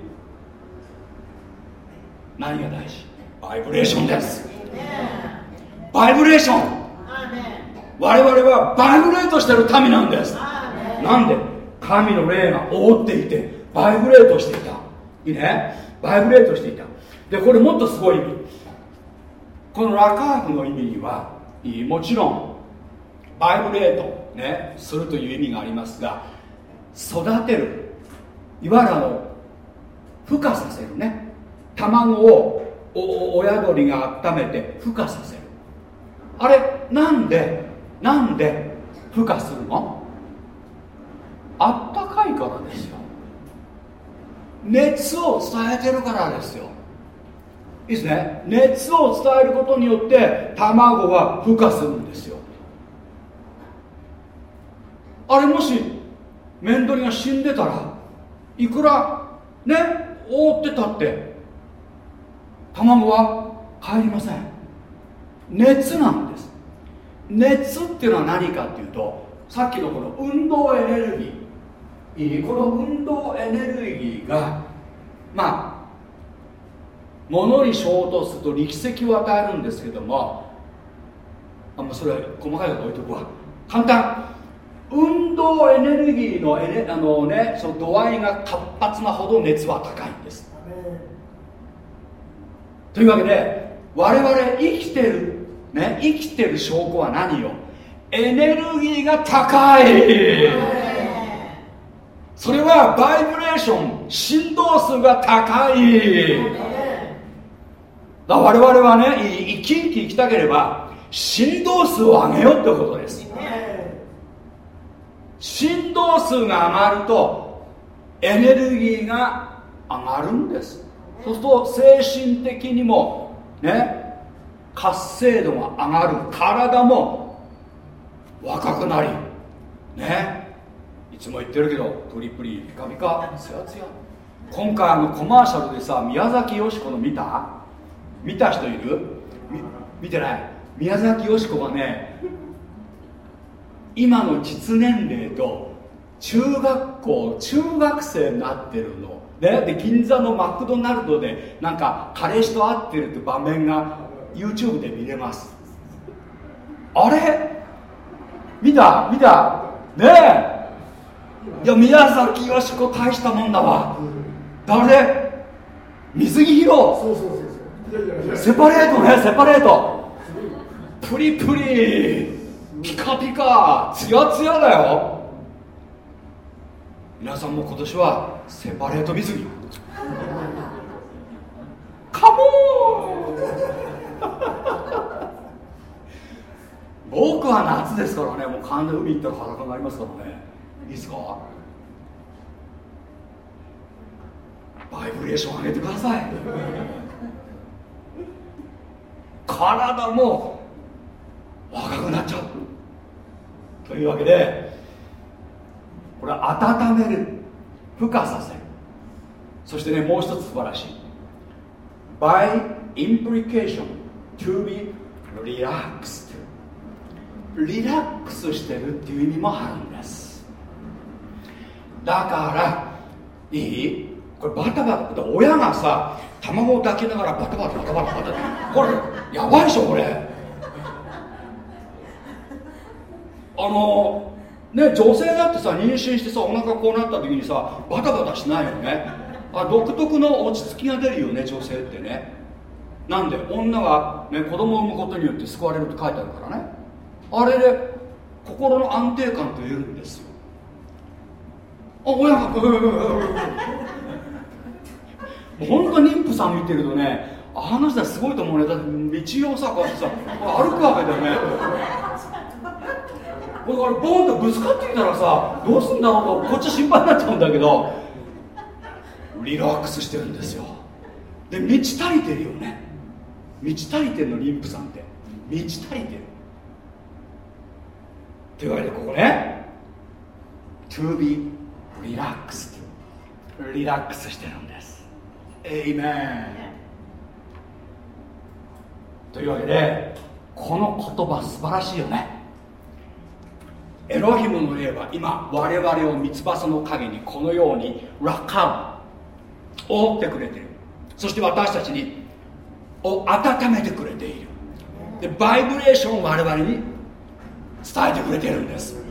何が大事？バイブレーションです。バイブレーション。我々はバイブレートしてる民なんですなんで神の霊が覆っていてバイブレートしていた。いいね？バイブレートしていた。でこれもっとすごい意味。このラカーフの意味にはもちろんバイブレート、ね、するという意味がありますが育てるいわゆるあの孵化させるね。卵を親鳥が温めて孵化させる。あれなんでなんで孵化するの？あったかいからですよ。熱を伝えてるからですよ。いいですね。熱を伝えることによって卵は孵化するんですよ。あれもしメンドリが死んでたらいくらね覆ってたって卵は帰りません。熱なんです。熱っていうのは何かっていうとさっきのこの運動エネルギー。この運動エネルギーがまあ物に衝突すると力石を与えるんですけどもあもうそれは細かいこと置いとくわ。簡単。運動エネルギーのエネあの、ね、その度合いが活発なほど熱は高いんです。というわけで我々生きてる、ね、生きてる証拠は何よ？エネルギーが高い。それはバイブレーション振動数が高い。だ我々はね生き生き生きたければ振動数を上げようってことです。振動数が上がるとエネルギーが上がるんです。そうすると精神的にもね活性度が上がる。体も若くなりね。いつも言ってるけどプリプリピカピカ。ツヤツヤ。今回あのコマーシャルでさ宮崎美子の見た？見た人いる？見てない。宮崎美子がね今の実年齢と中学校中学生になってるの。ね、で銀座のマクドナルドでなんか彼氏と会ってるって場面が YouTube で見れます。あれ？見た？見た？ねえ。いや宮崎よし子大したもんだわ。誰？水着広セパレートねセパレート。プリプリピカピカ。ツヤツヤだよ。皆さんも今年はセパレート水着。カモン。僕は夏ですからねもう完全海行ったら裸になりますからねいいですか？バイブレーション上げてください。体も若くなっちゃう。というわけでこれは温める。孵化させる。そしてねもう一つ素晴らしい。by implication to be relaxed リラックスしてるっていう意味もある。だからいい？これバタバタ親がさ卵を抱きながらバタバタバタバタバタこれやばいでしょこれ。あのね女性だってさ妊娠してさお腹こうなった時にさバタバタしないよね。あ独特の落ち着きが出るよね女性ってね。なんで女が、ね、子供を産むことによって救われるって書いてあるからね。あれで心の安定感と言えるんですよ。親が本当妊婦さん見てるとねあの人はすごいと思うね。道をさこうやってさ歩くわけだよね。だからボンとぶつかってきたらさどうすんだろうとこっち心配になっちゃうんだけどリラックスしてるんですよ。で満ち足りてるよね。満ち足りてるの妊婦さんって。満ち足りてる。というわけでここね。To be relaxed リラックスしてるんです。エイメンというわけでこの言葉素晴らしいよね。エロヒムの霊は今我々を三つ葉の陰にこのようにラッカウ覆ってくれてる。そして私たちにを温めてくれている。でバイブレーションを我々に伝えてくれてるんです。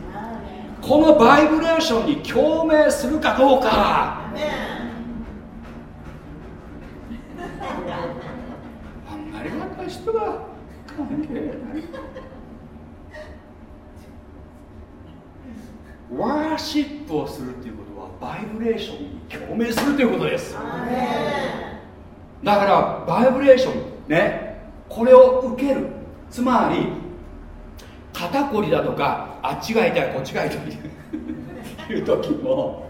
このバイブレーションに共鳴するかどうか。あんまり私とは関係ない。ワーシップをするということはバイブレーションに共鳴するということです。だからバイブレーションねこれを受ける。つまり肩こりだとかあっちが痛いこっちが痛いっていう時も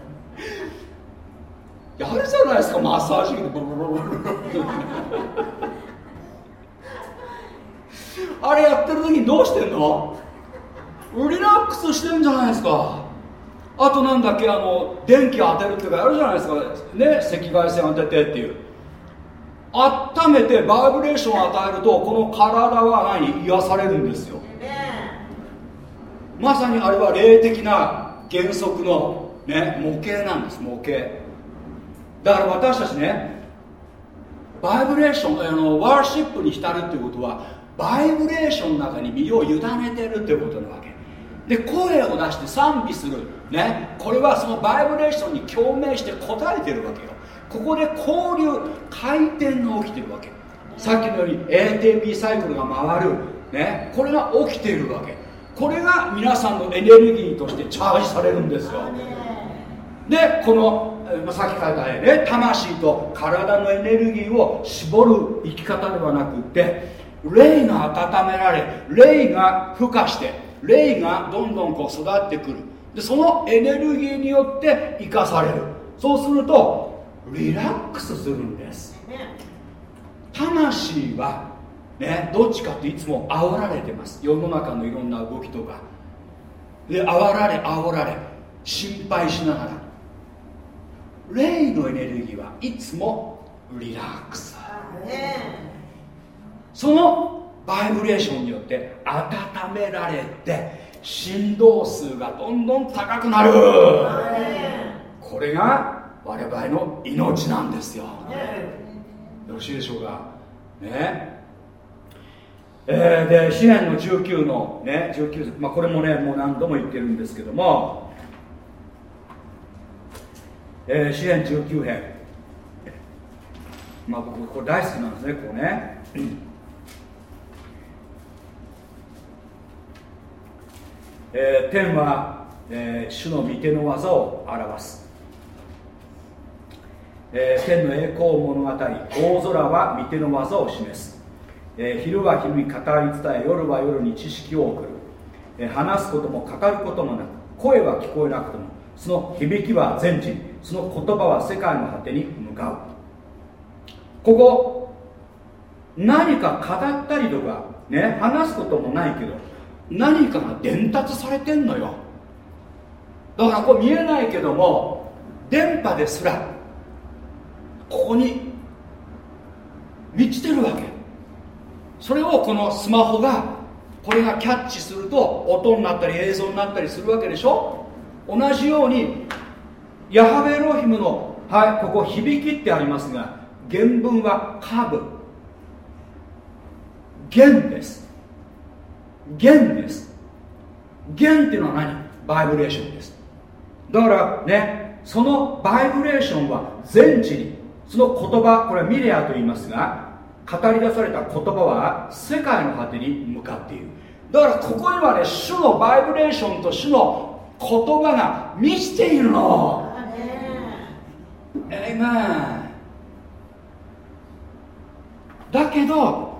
やるじゃないですかマッサージ機で。あれやってる時にどうしてんの？リラックスしてんじゃないですか。あとなんだっけあの電気当てるっていうかやるじゃないですか。ね赤外線当ててっていう。温めてバイブレーションを与えるとこの体は何？癒されるんですよ。まさにあれは霊的な原則の、ね、模型なんです模型。だから私たちねバイブレーションあのワーシップに浸るっていうことはバイブレーションの中に身を委ねてるっていうことなわけ。で声を出して賛美する。ねこれはそのバイブレーションに共鳴して答えてるわけよ。ここで交流回転が起きてるわけ。さっきのように ATP サイクルが回る、ね、これが起きているわけ。これが皆さんのエネルギーとしてチャージされるんですよ。でこのさっき書いたね魂と体のエネルギーを絞る生き方ではなくって霊が温められ霊が孵化して霊がどんどんこう育ってくる。でそのエネルギーによって生かされる。そうするとリラックスするんです。魂はねどっちかっていつも煽られてます。世の中のいろんな動きとか。で煽られ煽られ心配しながら。霊のエネルギーはいつもリラックス。そのバイブレーションによって温められて振動数がどんどん高くなる。これが我々の命なんですよ。よろしいでしょうか。ねえー、で支援の19のね19、まあ、これもねもう何度も言ってるんですけども、えー、支援19編。まあ僕これ大好きなんですねここね、えー、天は、えー、主の御手の技を表す、えー、天の栄光を物語大空は御手の技を示す、えー、昼は昼に語り伝え夜は夜に知識を送る、えー、話すことも語ることもなく声は聞こえなくてもその響きは全地その言葉は世界の果てに向かう。ここ何か語ったりとかね話すこともないけど何かが伝達されてんのよ。だからこう見えないけども電波ですらここに満ちてるわけ。それをこのスマホがこれがキャッチすると音になったり映像になったりするわけでしょ？同じようにヤハベロヒムのはいここ響きってありますが原文はカブ。弦です。弦です。弦っていうのは何？バイブレーションです。だからねそのバイブレーションは全地にその言葉これはミレアと言いますが語り出された言葉は世界の果てに向かっている。だからここにはね主のバイブレーションと主の言葉が満ちているの。えいまだけど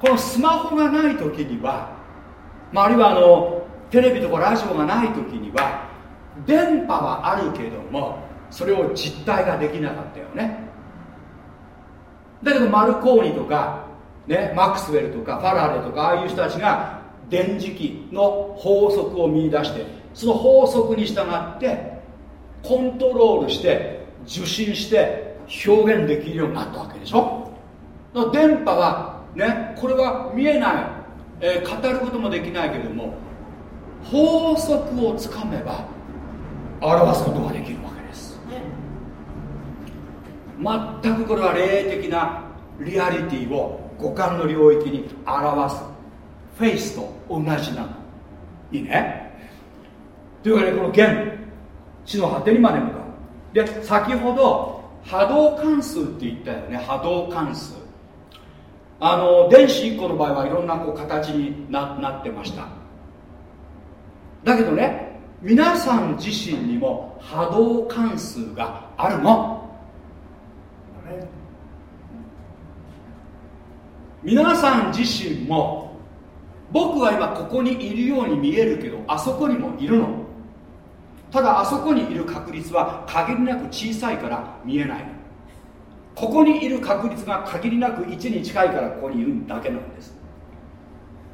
このスマホがない時には、まあ、あるいはあのテレビとかラジオがない時には電波はあるけどもそれを実体ができなかったよね。だけどマルコーニとか、ね、マックスウェルとかファラレとかああいう人たちが電磁気の法則を見出してその法則に従ってコントロールして受信して表現できるようになったわけでしょ。電波はねこれは見えない、えー、語ることもできないけども法則をつかめば表すことができる。全くこれは霊的なリアリティを五感の領域に表すフェイスと同じなの。いいね。というわけでこの弦地の果てにまで向かう。で先ほど波動関数って言ったよね。波動関数。あの電子1個の場合はいろんなこう形にななってました。だけどね皆さん自身にも波動関数があるの。皆さん自身も僕は今ここにいるように見えるけどあそこにもいるの。ただあそこにいる確率は限りなく小さいから見えない。ここにいる確率が限りなく1に近いからここにいるだけなんです。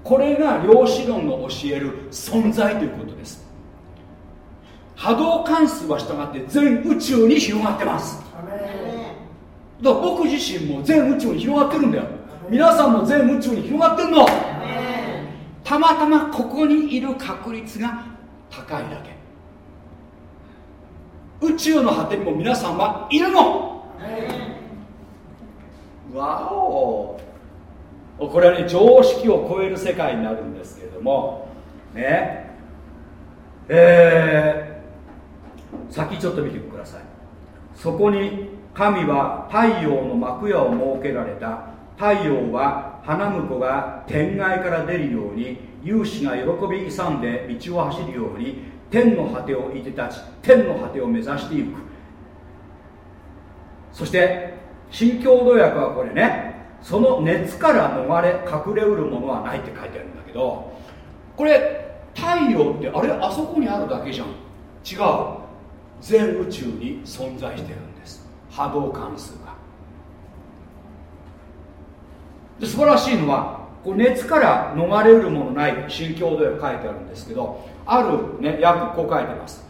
これが量子論の教える存在ということです。波動関数は従って全宇宙に広がってます。だから僕自身も全宇宙に広がってるんだよ。皆さんも全宇宙に広がってんの。たまたまここにいる確率が高いだけ。宇宙の果てにも皆さんはいるの。わおこれはね常識を超える世界になるんですけれども。ね。えー、先ちょっと見てください。そこに神は太陽の幕屋を設けられた。太陽は花婿が天外から出るように勇士が喜び勇んで道を走るように天の果てをいて立ち天の果てを目指していく。そして新共同訳はこれねその熱から逃れ隠れうるものはないって書いてあるんだけどこれ太陽ってあれあそこにあるだけじゃん。違う。全宇宙に存在してる。波動関数がで素晴らしいのはこう熱から逃れるものない新共同訳書いてあるんですけどある、ね、訳こう書いてます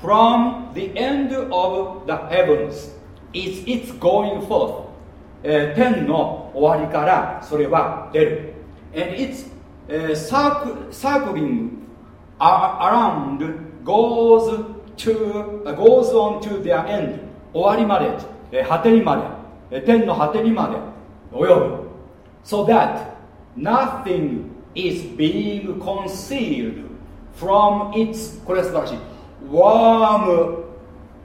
From the end of the heavens is its going forth、えー、天の終わりからそれは出る and its、uh, circling around goes to goes on to their end 終わりまで、え、果てにまで、え、天の果てにまで及ぶ so that nothing is being concealed from its これは素晴らしい。warm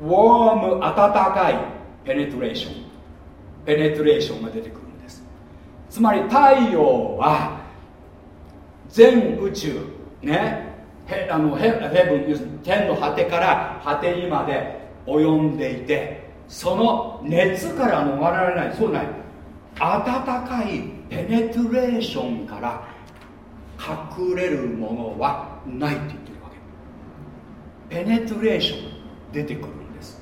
warm 暖かいペネトレーションペネトレーションが出てくるんです。つまり太陽は全宇宙ねへあのヘブン天の果てから果てにまで及んでいてその熱から逃れられないそうない。暖かいペネトレーションから隠れるものはないって言ってるわけ。ペネトレーション出てくるんです。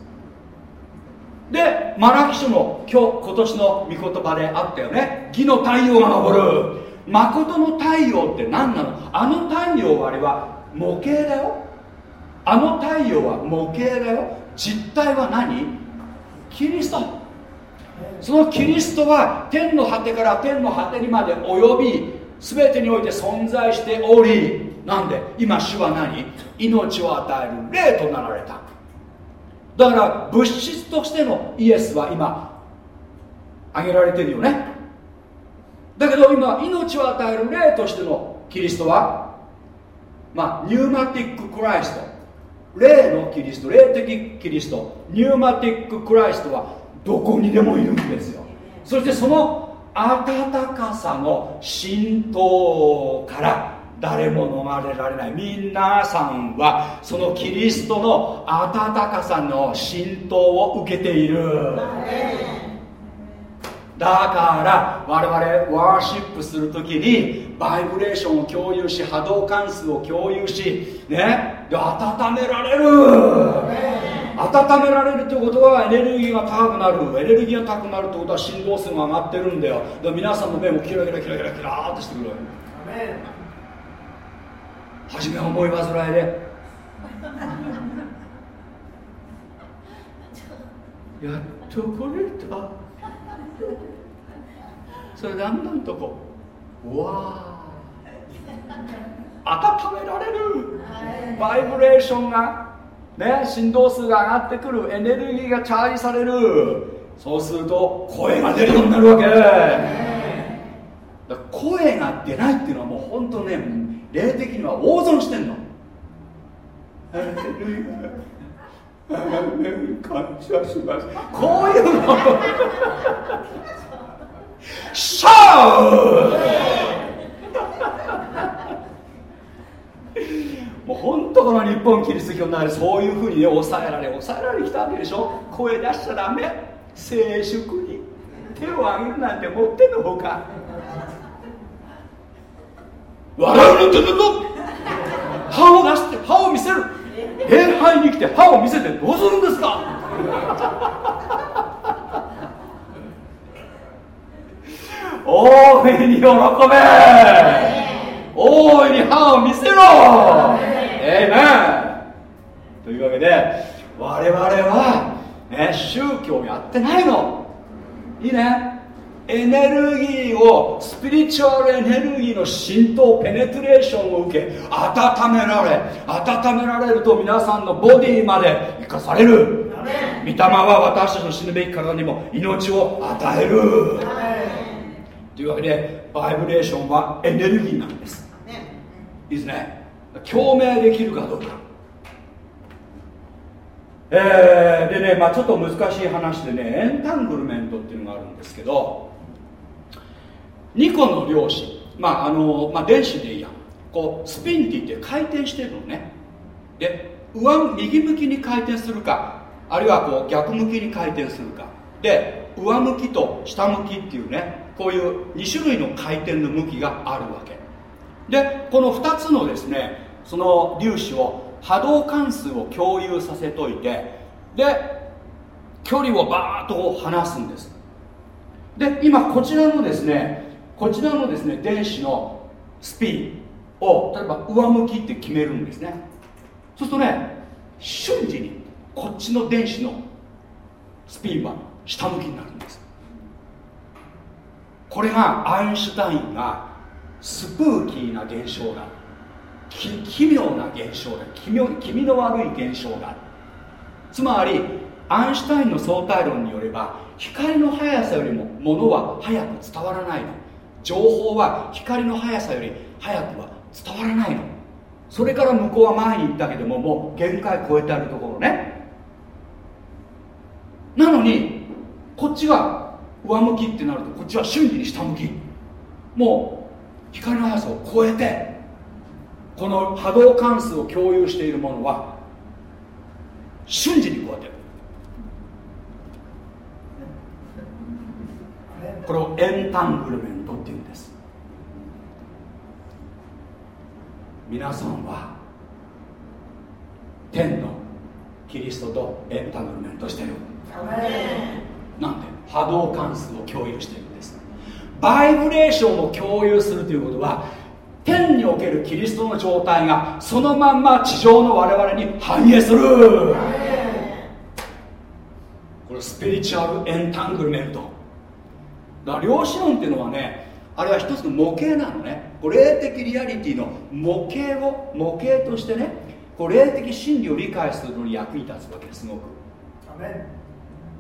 でマラキ書の今日今年の御言葉であったよね。義の太陽が昇る。誠の太陽って何なのあの太陽はあれは模型だよ。あの太陽は模型だよ。実体は何？キリスト。そのキリストは天の果てから天の果てにまで及び全てにおいて存在しておりなんで今主は何？命を与える霊となられた。だから物質としてのイエスは今挙げられてるよね。だけど今命を与える霊としてのキリストはまあニューマティック・クライスト例のキリスト霊的キリストニューマティック・クライストはどこにでもいるんですよ。そしてその温かさの浸透から誰も逃れられない。皆さんはそのキリストの温かさの浸透を受けている。だから我々ワーシップするときにバイブレーションを共有し波動関数を共有しねで温められる。温められるということはエネルギーが高くなる。エネルギーが高くなるということは振動数が上がってるんだよ。で皆さんの目もキラキラキラキラキラーっとしてくる初めは思い煩いで。やっと来れたそれだんだんとこ。うわあ温められる。バイブレーションが。ね、振動数が上がってくる。エネルギーがチャージされる。そうすると声が出るようになるわけ。だ声が出ないっていうのはもう本当ね霊的には大損してんの。感謝します。こういうのシャウもう本当この日本キリスト教の中でそういうふうにね抑えられ抑えられてきたわけでしょ。声出しちゃダメ。静粛に手を挙げるなんて持ってんのほか。笑うのってど歯を出して歯を見せる。礼拝に来て歯を見せてどうするんですか。大いに喜べ。大いに歯を見せろ。えいめというわけで我々は、ね、宗教やってないの。いいね。エネルギーをスピリチュアルエネルギーの浸透ペネトレーションを受け温められ温められると皆さんのボディまで生かされる。御霊は私たちの死ぬべき体にも命を与えるというわけでバイブレーションはエネルギーなんです。いいですね。共鳴できるかどうか。えー、でね、まあ、ちょっと難しい話でねエンタングルメントっていうのがあるんですけど2個の量子。まああの、まあ、電子でいいや。こうスピンって言って回転してるのね。で上右向きに回転するかあるいはこう逆向きに回転するか。で上向きと下向きっていうねこういう2種類の回転の向きがあるわけ。でこの2つのですねその粒子を波動関数を共有させといてで距離をバーッと離すんです。で今こちらのですねこちらのですね電子のスピンを例えば上向きって決めるんですね。そうするとね瞬時にこっちの電子のスピンは下向きになる。これがアインシュタインがスプーキーな現象だ。奇妙な現象だ。奇妙気味の悪い現象だ。つまりアインシュタインの相対論によれば光の速さよりも物は速く伝わらないの。情報は光の速さより速くは伝わらないの。それから向こうは前に行ったけどももう限界超えてあるところね。なのにこっちが上向きってなるとこっちは瞬時に下向き。もう光の速さを超えてこの波動関数を共有しているものは瞬時にこうやってこれをエンタングルメントっていうんです。皆さんは天のキリストとエンタングルメントしてる。波動関数を共有しているんです。バイブレーションを共有するということは天におけるキリストの状態がそのまんま地上の我々に反映する。これスピリチュアルエンタングルメント。だから量子論っていうのはねあれは一つの模型なのね。こ霊的リアリティの模型を模型としてねこう霊的真理を理解するのに役に立つわけですごく。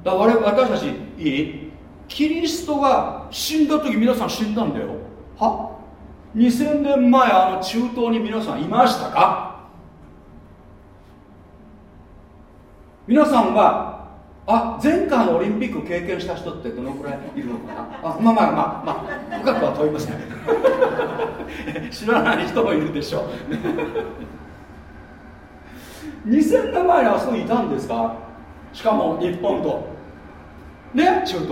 だから私たちいい？キリストが死んだ時皆さん死んだんだよ。は？2000年前あの中東に皆さんいましたか？皆さんはあ前回のオリンピック経験した人ってどのくらいいるのかな？あまあまあまあまあ深くは問いません。知らない人もいるでしょう。2000年前にあそこにいたんですか？しかも日本と。ね中東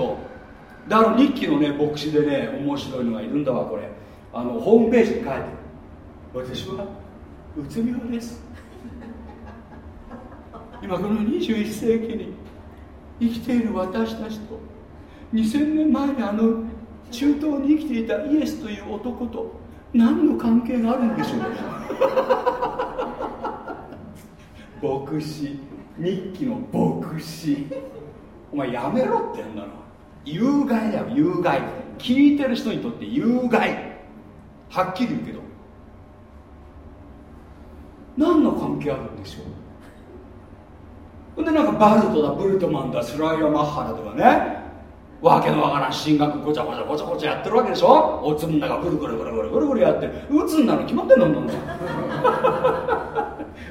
であの日記のね牧師でね面白いのがいるんだわこれ。あのホームページに書いて。私はうつ病です。今この21世紀に生きている私たちと2000年前にあの中東に生きていたイエスという男と何の関係があるんでしょう 牧師。日記の牧師。お前やめろって言うんだろ。有害だよ有害。聞いてる人にとって有害。はっきり言うけど。何の関係あるんでしょう。ほんでなんかバルトだブルトマンだスライア・マッハだとかね。わけのわからん進学ごちゃごちゃごちゃごちゃやってるわけでしょ。おつむん中ぐるぐるぐるぐるぐるぐるやってる。うつんなの決まってんのんの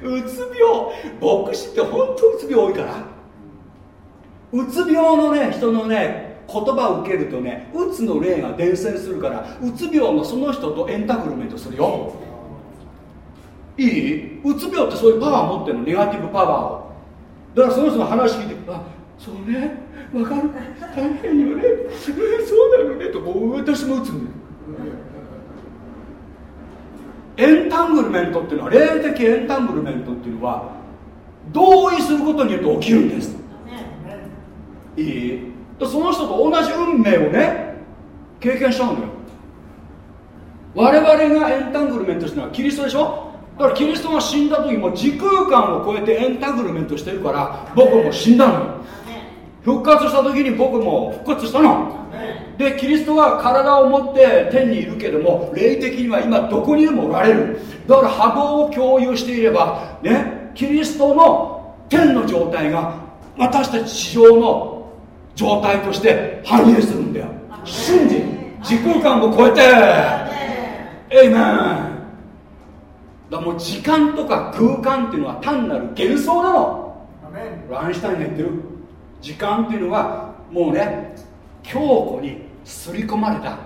うつ病。牧師って本当うつ病多いから。うつ病のね人のね言葉を受けるとねうつの霊が伝染するからうつ病のその人とエンタグルメントするよ。いい？うつ病ってそういうパワー持ってるの？ネガティブパワーを。だからその人の話聞いてあそうね。わかる。大変よね。そうなのね。と私も打つんだよ。エンタングルメントっていうのは霊的エンタングルメントっていうのは同意することによって起きるんです。いい。その人と同じ運命をね経験しちゃうんだよ。我々がエンタングルメントしてるのはキリストでしょ？だからキリストが死んだ時も時空間を超えてエンタグルメントしてるから僕も死んだのよ復活した時に僕も復活したの。でキリストは体を持って天にいるけども霊的には今どこにでもおられる。だから波動を共有していればねキリストの天の状態が私たち地上の状態として反映するんだよ。瞬時時空間を超えて。エイメンだもう時間とか空間っていうのは単なる幻想なの。ラインシュタインが言ってる時間っていうのはもうね強固に刷り込まれた、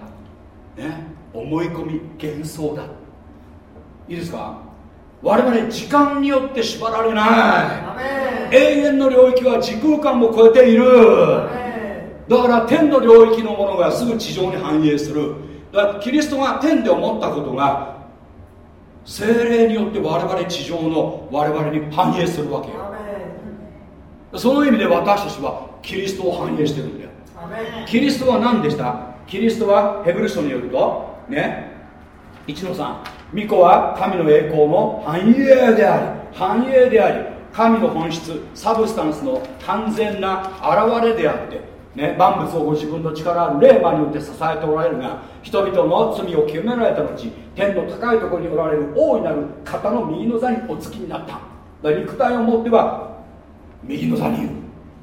ね、思い込み幻想だ。いいですか？我々時間によって縛られない。永遠の領域は時空間も超えている。だから天の領域のものがすぐ地上に反映する。だからキリストが天で思ったことが精霊によって我々地上の我々に反映するわけよその意味で私たちはキリストを反映してるんだよ。キリストは何でした？キリストはヘブル書によるとね？1の3巫女は神の栄光の繁栄であり繁栄であり神の本質サブスタンスの完全な現れであってね、万物をご自分の力ある霊魔によって支えておられるが人々の罪を清められた後天の高いところにおられる大いなる方の右の座にお付きになった。肉体をもっては右の座にいる。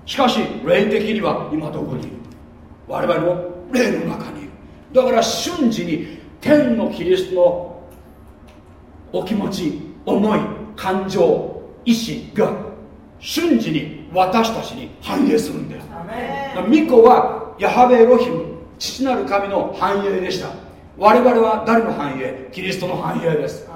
しかし霊的には今どこにいる。我々の霊の中にいる。だから瞬時に天のキリストのお気持ち思い感情意志が瞬時に私たちに反映するんだよ巫女はヤハベエロヒム父なる神の繁栄でした我々は誰の繁栄？キリストの繁栄です。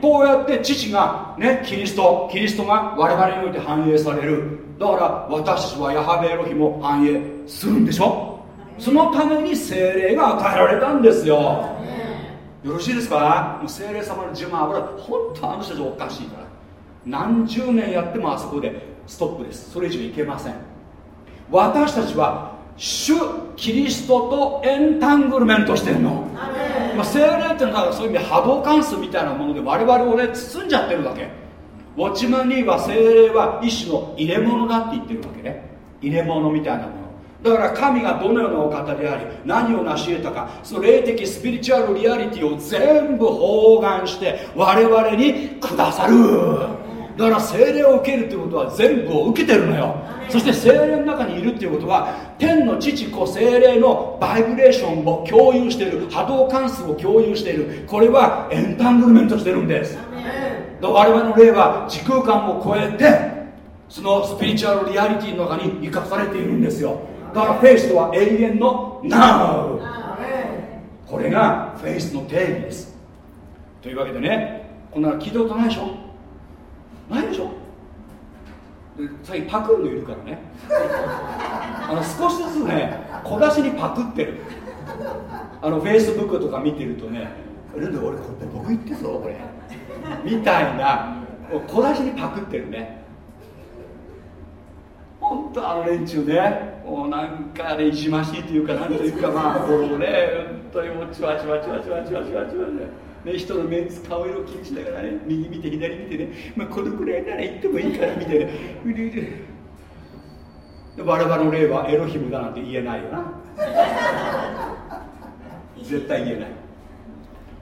こうやって父がねキリストキリストが我々において反映される。だから私たちはヤハベエロヒも反映するんでしょ？そのために精霊が与えられたんですよ。よろしいですか？もう精霊様の自慢油本当あの人たちおかしいから。何十年やってもあそこでストップです。それ以上いけません。私たちは主キリストとエンタングルメントしてるの、まあ、精霊っていうのはそういう意味で波動関数みたいなもので我々をね包んじゃってるわけ。ウォッチマン・リーは精霊は一種の入れ物だって言ってるわけね。入れ物みたいなもの。だから神がどのようなお方であり何を成し得たかその霊的スピリチュアルリアリティを全部包含して我々にくださるだから精霊を受けるということは全部を受けてるのよ。そして精霊の中にいるっていうことは天の父子精霊のバイブレーションを共有している波動関数を共有している。これはエンタングルメントしてるんです。我々の霊は時空間を超えてそのスピリチュアルリアリティの中に生かされているんですよ。だからフェイスとは永遠の Now これがフェイスの定義です。というわけでねこんな聞いたことないでしょ？ないでしょ？最近パクるのいるからね。あの少しずつね小出しにパクってる。あのフェイスブックとか見てるとねなんで俺これ僕言ってるぞこれ。みたいな小出しにパクってるね。本当あの連中ねもうなんかねいじましいというかなんというかまあこうね本当にもうチワチワチワチワチワチワチワねね、人のメンツ顔色気にしながらね右見て左見てね、まあ、このくらいなら行ってもいいからみたいな。我々の霊はエロヒムだなんて言えないよな。絶対言えない。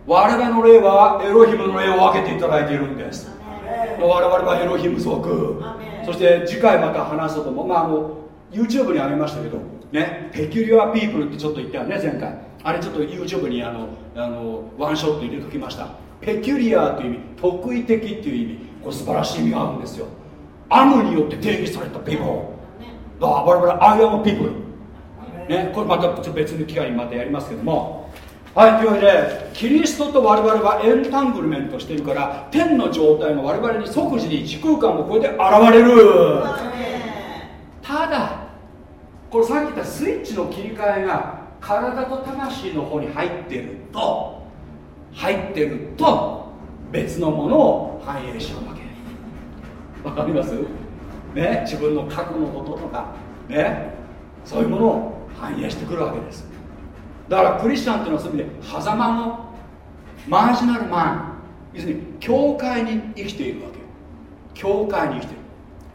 我々の霊はエロヒムの霊を分けていただいているんです。我々はエロヒム族。そして次回また話そうと思う。まああの YouTube にあげましたけどね peculiar people ってちょっと言ったよね前回あれちょっと YouTube にあのあのワンショット入れときました。 peculiar という意味特異的っていう意味これ素晴らしい意味があるんですよ。 am によって定義された people だから我々 I am people ねこれまた別の機会にまたやりますけども。はいというわけでキリストと我々は entanglement してるから天の状態が我々に即時に時空間もこれで現れる。ただこれさっき言ったスイッチの切り替えが体と魂の方に入ってると入ってると別のものを反映しちゃうわけわかります？ね？自分の過去のこととかね？そういうものを反映してくるわけです。だからクリスチャンっていうのはそういう意味で狭間のマージナルマン。要するに教会に生きているわけ。教会に生きている。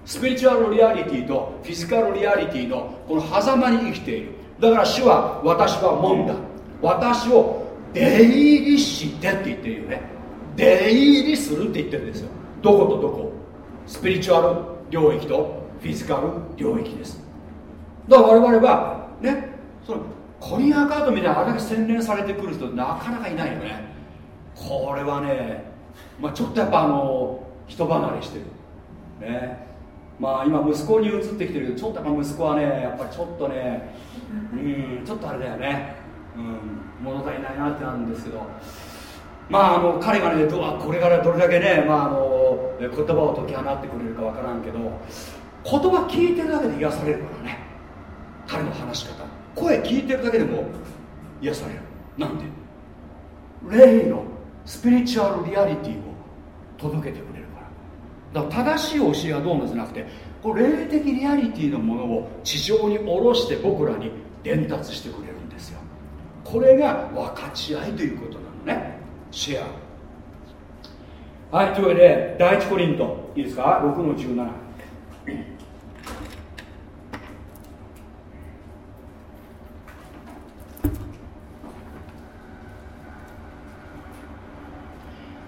スピリチュアルリアリティとフィジカルリアリティのこの狭間に生きている。だから主は私は門だ。私を出入りしてって言ってるよね。出入りするって言ってるんですよ。どことどこ。スピリチュアル領域とフィジカル領域です。だから我々はねそのコリアカードみたいなあれだけ洗練されてくる人なかなかいないよね。これはね、まあ、ちょっとやっぱあの人離れしてる。ね。まあ今息子に移ってきてるけどちょっとやっぱ息子はねやっぱりちょっとねうんちょっとあれだよね。うん物足りないなってなるんですけど。まああの彼がねどこれからどれだけね、まあ、あの言葉を解き放ってくれるかわからんけど言葉聞いてるだけで癒されるからね。彼の話し方。声聞いてるだけでも癒される。なんで？霊のスピリチュアルリアリティを届けてくれる。だから正しい教えはどうのじゃなくてこれ霊的リアリティのものを地上に下ろして僕らに伝達してくれるんですよ。これが分かち合いということなのね。シェア。はいというわけで第一コリントいいですか？6の17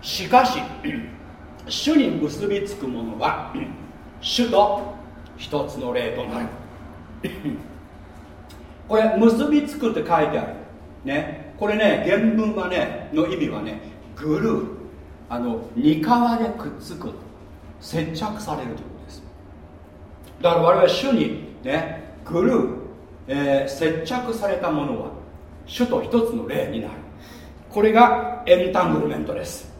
しかし主に結びつくものは 主と一つの霊となる。これ結びつくって書いてある。ね。これね原文はねの意味はねグルー。あの二皮でくっつく。接着されるということです。だから我々主にねグルー、えー、接着されたものは主と一つの霊になる。これがエンタングルメントです。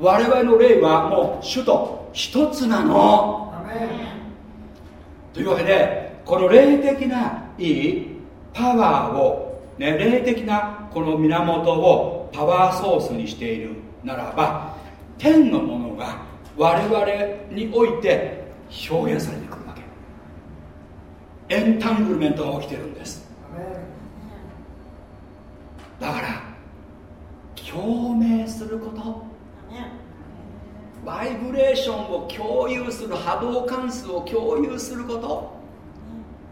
我々の霊はもう主と一つなの。というわけでこの霊的ないいパワーを、ね、霊的なこの源をパワーソースにしているならば天のものが我々において表現されてくるわけ。エンタングルメントが起きてるんです。だから共鳴することバイブレーションを共有する波動関数を共有すること？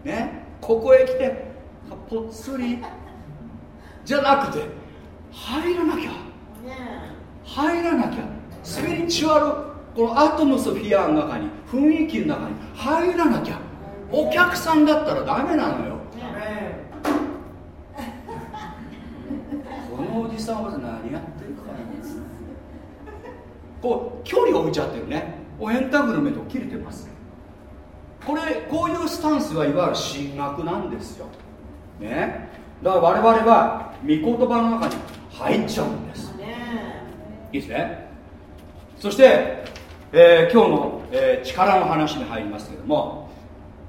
ね？ここへ来てぽっつり。じゃなくて入らなきゃ。入らなきゃ。スピリチュアルこのアトムスフィアの中に雰囲気の中に入らなきゃ。お客さんだったらダメなのよ。このおじさんは何や？こう距離を置いちゃってるね。エンタグルメント切れてます。これこういうスタンスはいわゆる神学なんですよ。ね。だから我々は御言葉の中に入っちゃうんです。いいですね。そして、えー、今日の、えー、力の話に入りますけども。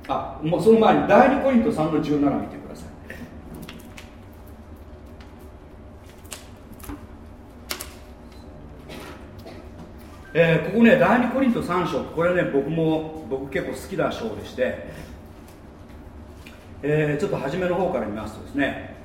あもうその前に第2コリント3の17見てくださいえー、ここね第2コリント3章これね僕も僕結構好きな章でして、えー、ちょっと初めの方から見ますとですね、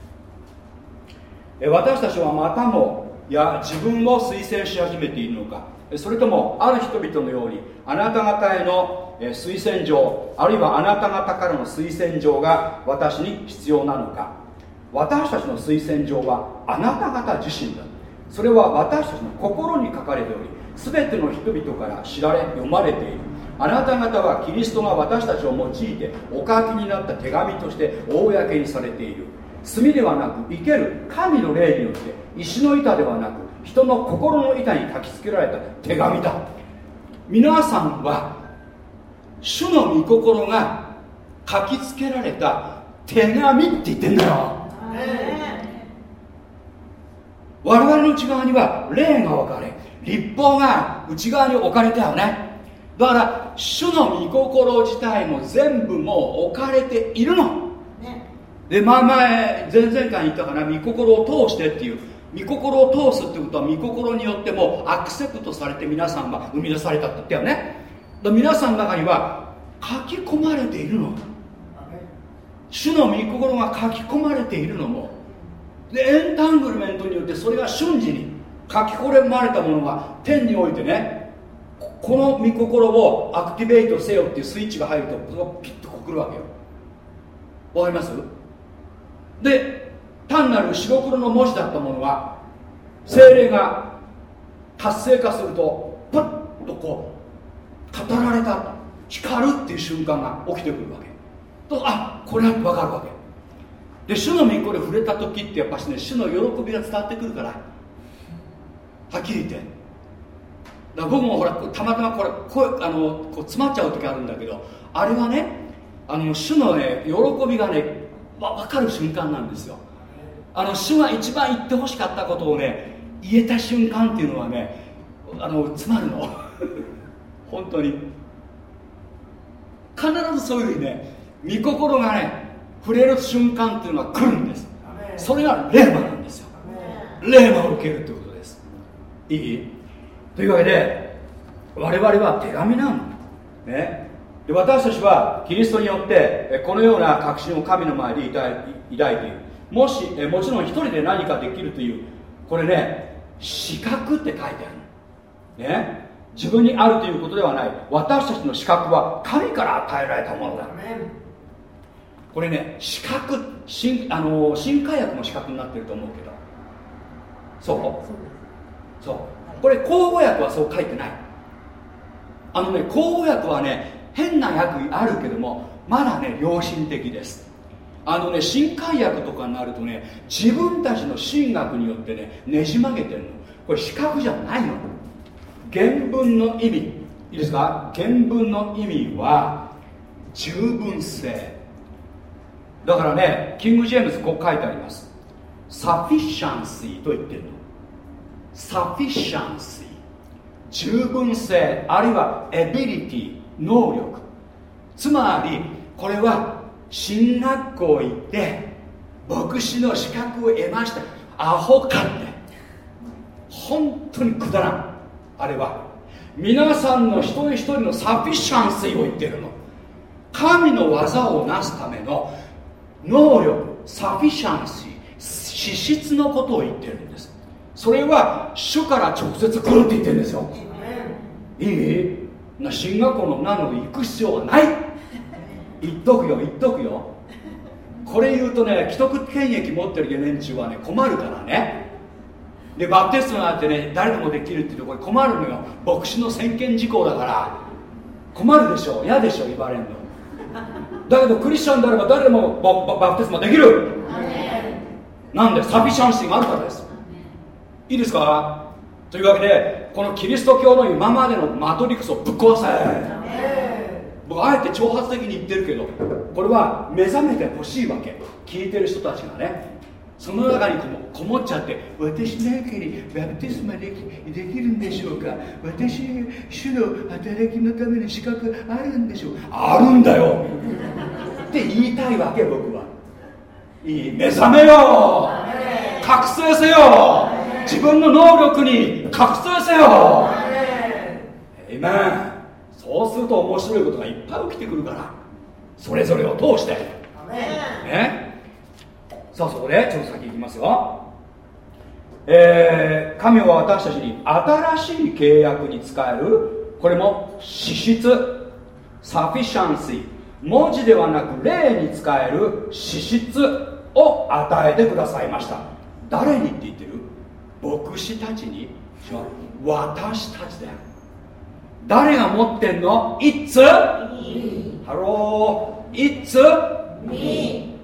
えー、私たちはまたもや自分を推薦し始めているのかそれともある人々のようにあなた方への推薦状あるいはあなた方からの推薦状が私に必要なのか。私たちの推薦状はあなた方自身だ。それは私たちの心に書かれており全ての人々から知られ読まれている。あなた方はキリストが私たちを用いてお書きになった手紙として公にされている。炭ではなく生ける神の霊によって石の板ではなく人の心の板に書きつけられた手紙だ。皆さんは主の御心が書きつけられた手紙って言ってんだよ。我々の内側には霊が分かれ立法が内側に置かれたよねだから主の御心自体も全部もう置かれているの、ね、で前々前々回言ったかな御心を通してっていう。御心を通すってことは御心によってもアクセプトされて皆さんが生み出されたって言ったよね。だ皆さんの中には書き込まれているの。主の御心が書き込まれているのも。でエンタングルメントによってそれが瞬時に書き込まれたものが天においてねこの御心をアクティベートせよっていうスイッチが入るとピッとこくるわけよ。わかります？で単なる白黒の文字だったものは精霊が活性化するとパッとこう語られた光るっていう瞬間が起きてくるわけ。とあこれは分かるわけ。で主の御心触れた時ってやっぱしね主の喜びが伝わってくるからはっきり言って。だから僕もほらたまたまこれこあのこう詰まっちゃう時あるんだけどあれはねあの主のね喜びがねわ分かる瞬間なんですよ。あの主が一番言ってほしかったことをね言えた瞬間っていうのはねあの詰まるの。本当に。必ずそういうふうにね御心がね触れる瞬間っていうのが来るんです。それがレーマなんですよ。レーマを受けるってこといいというわけで我々は手紙なの。ね。で私たちはキリストによってこのような確信を神の前で抱いている。もしもちろん一人で何かできるというこれね資格って書いてあるね。自分にあるということではない。私たちの資格は神から与えられたものだ。これね資格新あの新海薬の資格になってると思うけど。そう？そう。これ口語訳はそう書いてない。あのね口語訳はね変な訳あるけどもまだね良心的です。あのね新海訳とかになるとね自分たちの神学によってねねじ曲げてるの。これ資格じゃないの。原文の意味。いいですか？原文の意味は十分性。だからねキング・ジェームズこう書いてあります。 sufficiency と言ってるの。 sufficiency 十分性あるいは ability 能力。つまりこれは神学校行って牧師の資格を得ました。アホかって。本当にくだらん。あれは。皆さんの一人一人の sufficiency を言ってるの。神の技をなすための能力サフィシャンシー資質のことを言ってるんです。それは主から直接来るって言ってるんですよ。いいな進学校のなので行く必要はない。言っとくよ言っとくよ。これ言うとね既得権益持ってる連中はね困るからね。でバプテストなんてね誰でもできるっていうところ困るのよ。牧師の専権事項だから。困るでしょ嫌でしょ言われんの。だけどクリスチャンであれば誰でもババプテスマできる。なんでサフィシャンシーがあるからですいいですか？というわけでこのキリスト教の今までのマトリクスをぶっ壊せ。僕あえて挑発的に言ってるけどこれは目覚めてほしいわけ。聞いてる人たちがね。その中にこもっちゃって私なんかにバプテスマできできるんでしょうか？私主の働きのための資格あるんでしょう？あるんだよ。って言いたいわけ僕は。いい目覚めよ。覚醒せよ。自分の能力に覚醒せよ。えそうすると面白いことがいっぱい起きてくるから。それぞれを通して。ね。さあそこでちょっと先行きますよ。えー、神は私たちに新しい契約に使える。これも資質。サフィシャンシー文字ではなく霊に使える資質を与えてくださいました。誰にって言ってる？牧師たちに私たちだよ。誰が持ってんの ?It's ハロー。It's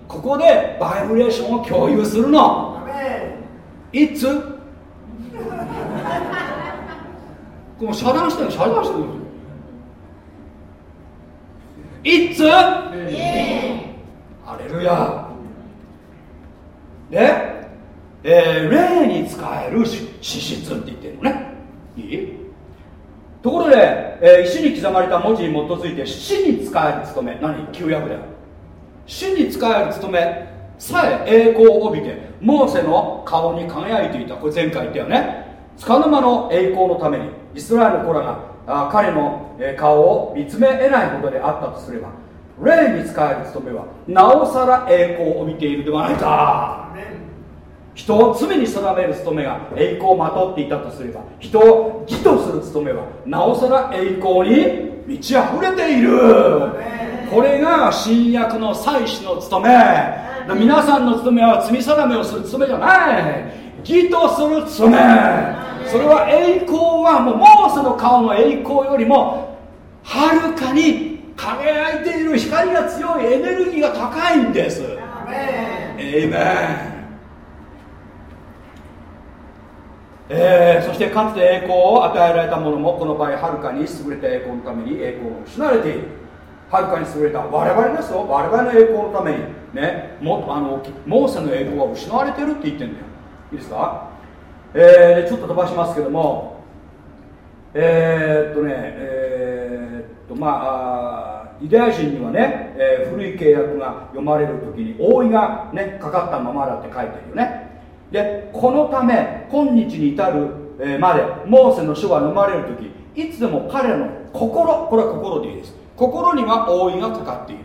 ここでバイブレーションを共有するの。It's この遮断してる遮断してる It's ハレルヤ。で、えー、霊に使える資質って言ってるのね。いい？ところで、えー、石に刻まれた文字に基づいて死に使える務め。何？旧約だよ。死に使える務め。さえ栄光を帯びてモーセの顔に輝いていた。これ前回言ったよね。束の間の栄光のためにイスラエルの子らがあ彼の顔を見つめ得ないことであったとすれば霊に使える務めはなおさら栄光を帯びているではないか。人を罪に定める務めが栄光をまとっていたとすれば人を義とする務めはなおさら栄光に満ち溢れている。これが新約の祭司の務め。皆さんの務めは罪定めをする務めじゃない。義とする務め。それは栄光はもうモーセの顔の栄光よりもはるかに輝いている光が強いエネルギーが高いんです。エイメンえー、そしてかつて栄光を与えられた者もこの場合はるかに優れた栄光のために栄光を失われている。はるかに優れた我々ですよ。我々の栄光のためにねもあのモーセの栄光は失われてるって言ってんだよ。いいですか？えー、ちょっと飛ばしますけども。えー、っとねえー、っとまあユダヤ人にはね、えー、古い契約が読まれる時に覆いがねかかったままだって書いてるよね。でこのため今日に至るまでモーセの書が読まれる時いつでも彼らの心これは心でいいです。心には覆いがかかっている。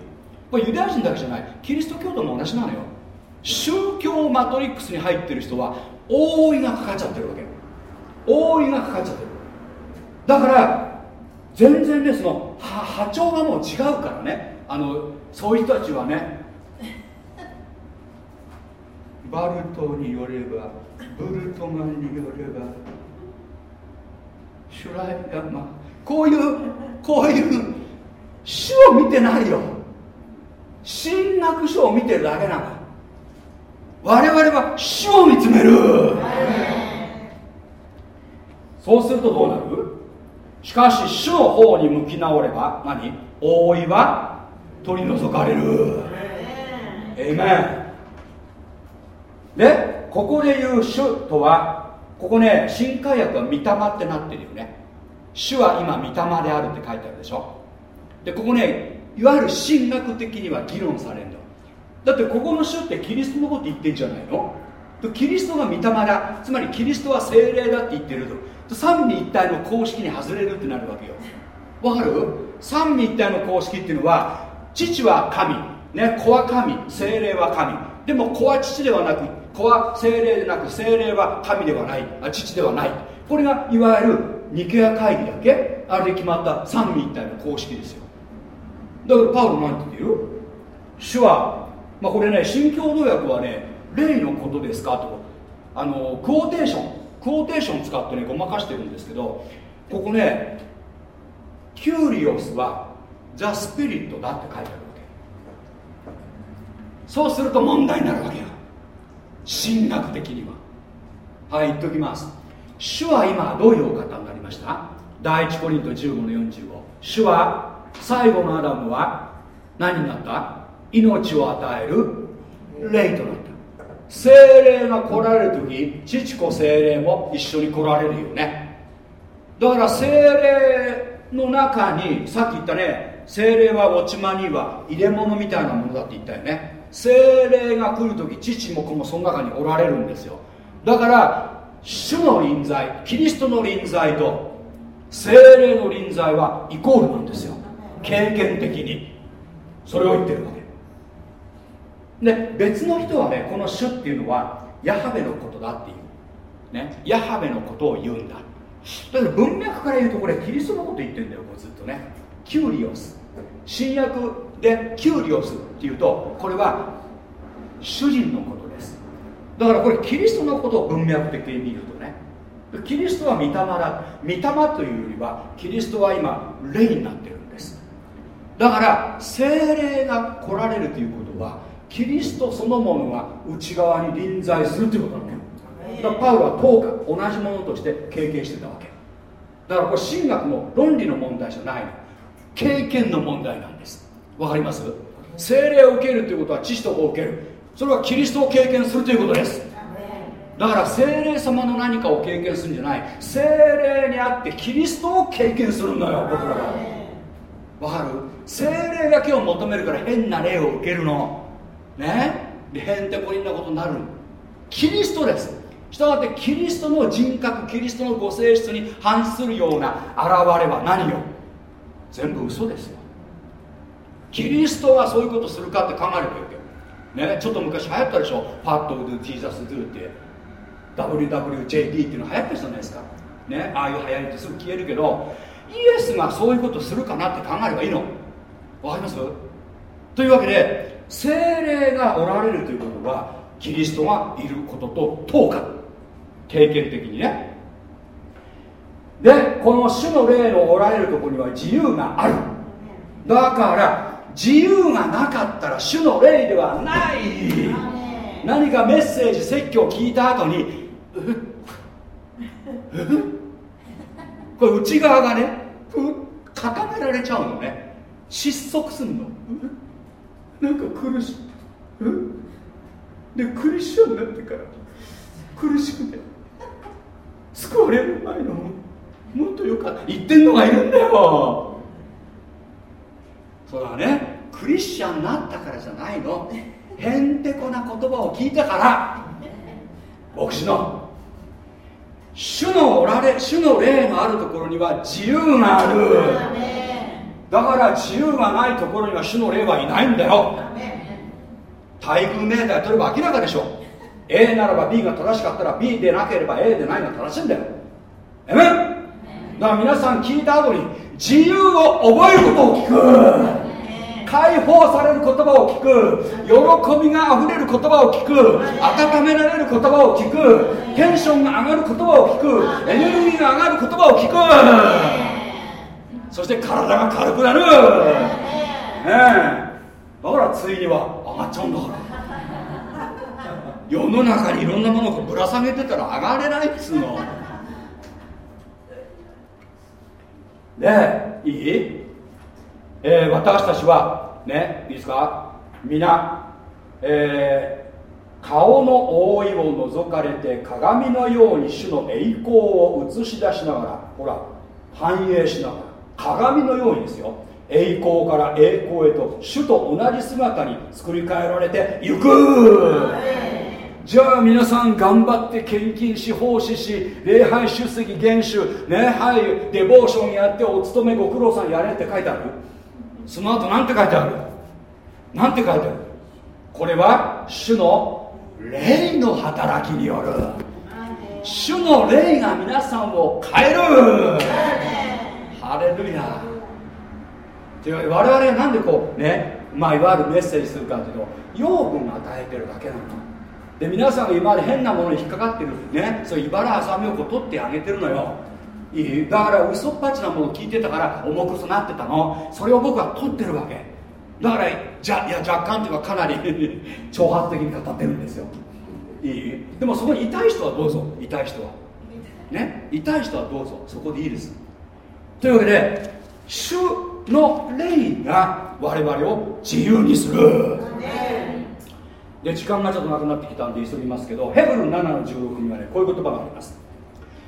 これユダヤ人だけじゃない。キリスト教徒も同じなのよ。宗教マトリックスに入ってる人は覆いがかかっちゃってるわけ覆いがかかっちゃってる。だから全然ねその波長がもう違うからね。あのそういう人たちはねバルトによればブルトマンによればシュライヤマこういうこういう書を見てないよ。神学書を見てるだけなの。我々は主を見つめる。そうするとどうなる？しかし主の方に向き直れば何？覆いは取り除かれる。エイメンでここで言う主とはここね新海訳は御霊ってなってるよね。主は今御霊であるって書いてあるでしょ。でここねいわゆる神学的には議論されるの。だってここの主ってキリストのこと言ってんじゃないの？キリストが御霊だ。つまりキリストは精霊だって言ってると。三位一体の公式に外れるってなるわけよ。わかる？三位一体の公式っていうのは父は神、ね、子は神。精霊は神。でも子は父ではなく子は精霊でなく精霊は神ではない。あ父ではない。これがいわゆるニケア会議だけ。あれで決まった三位一体の公式ですよ。だからパウロ何て言ってる主は、まあ、これね新共同訳はね霊のことですかと。あのクォーテーション。クォーテーション使ってねごまかしてるんですけどここねキュリオスはザ・スピリットだって書いてあるわけ。そうすると問題になるわけよ。神学的には。はい言っときます。主は今どういうお方になりました？第一コリント15の45主は最後のアダムは何になった？命を与える霊となった。精霊が来られる時父子精霊も一緒に来られるよね。だから精霊の中にさっき言ったね精霊は落ち間には入れ物みたいなものだって言ったよね。精霊が来る時父も子もその中におられるんですよ。だから主の臨在キリストの臨在と精霊の臨在はイコールなんですよ。経験的に。それを言ってるわけ。で別の人はねこの主っていうのはヤハベのことだっていう。ねヤハベのことを言うんだ。だから文脈から言うとこれキリストのこと言ってるんだよずっとね。キュリオス。新約でキュリオスっていうとこれは主人のことです。だからこれキリストのことを文脈的に見るとねキリストは御霊だ御霊というよりはキリストは今霊になってるんです。だから精霊が来られるということはキリストそのものが内側に臨在するということなのよ。だからパウロは10日同じものとして経験してたわけ。だからこれ神学の論理の問題じゃないの。経験の問題なんです。わかります？精霊を受けるということは知識とを受ける。それはキリストを経験するということです。だから精霊様の何かを経験するんじゃない。精霊にあってキリストを経験するんだよ僕らは。わかる？精霊だけを求めるから変な霊を受けるの。ね？でへんてこりんなことになる。キリストです。したがってキリストの人格キリストのご性質に反するような現れは何よ？全部嘘ですよ。キリストはそういうことするかって考えればいいわけねちょっと昔流行ったでしょ？パッとドゥジーザスドゥって WWJD っていうの流行ったじゃないですか。ねああいう流行りってすぐ消えるけどイエスがそういうことするかなって考えればいいの。わかります？というわけで精霊がおられるということはキリストがいることと等価経験的にね。でこの主の霊のおられるところには自由がある。だから自由がなかったら主の霊ではない。何かメッセージ説教を聞いた後に これ内側がね固められちゃうのね。失速すんのなんか苦しいでクリスチャンになってから苦しくて救われる前のもっとよかった。言ってんのがいるんだよそうだね。クリスチャンになったからじゃないの。へんてこな言葉を聞いたから。牧師の。主のおられ主の霊のあるところには自由がある。だから自由がないところには主の霊はいないんだよ。対空命題取れば明らかでしょ。A ならば B が正しかったら B でなければ A でないが正しいんだよ。えめだから皆さん聞いた後に自由を覚えることを聞く。解放される言葉を聞く。喜びがあふれる言葉を聞く。温められる言葉を聞く。テンションが上がる言葉を聞く。エネルギーが上がる言葉を聞く。そして体が軽くなる。ねえ。だからついには上がっちゃうんだから。世の中にいろんなものをぶら下げてたら上がれないっつうのでいい、えー、私たちはねいいですか？皆、えー、顔の覆いを覗かれて鏡のように主の栄光を映し出しながらほら反映しながら鏡のようにですよ。栄光から栄光へと主と同じ姿に作り変えられていく。じゃあ皆さん頑張って献金し奉仕し礼拝出席厳守ねはいデボーションやってお勤めご苦労さんやれって書いてある？その後なんて書いてある？なんて書いてある？これは主の霊の働きによる。主の霊が皆さんを変える。ハレルヤ。という我々はなんでこうねまあいわゆるメッセージするかというと養分与えてるだけなの。で皆さんが今まで変なものに引っかかってる。ね。そういう茨あさみをこう取ってあげてるのよ。いい？だから嘘っぱちなものを聞いてたから重くそなってたの。それを僕は取ってるわけ。だからじゃいや若干っていうかかなり 挑発的に語ってるんですよ。いい？でもそこに痛い人はどうぞ。痛い人は。ね？痛い人はどうぞ。そこでいいです。というわけで主の霊が我々を自由にする。で時間がちょっとなくなってきたんで急ぎますけどヘブル7の16にはねこういう言葉があります。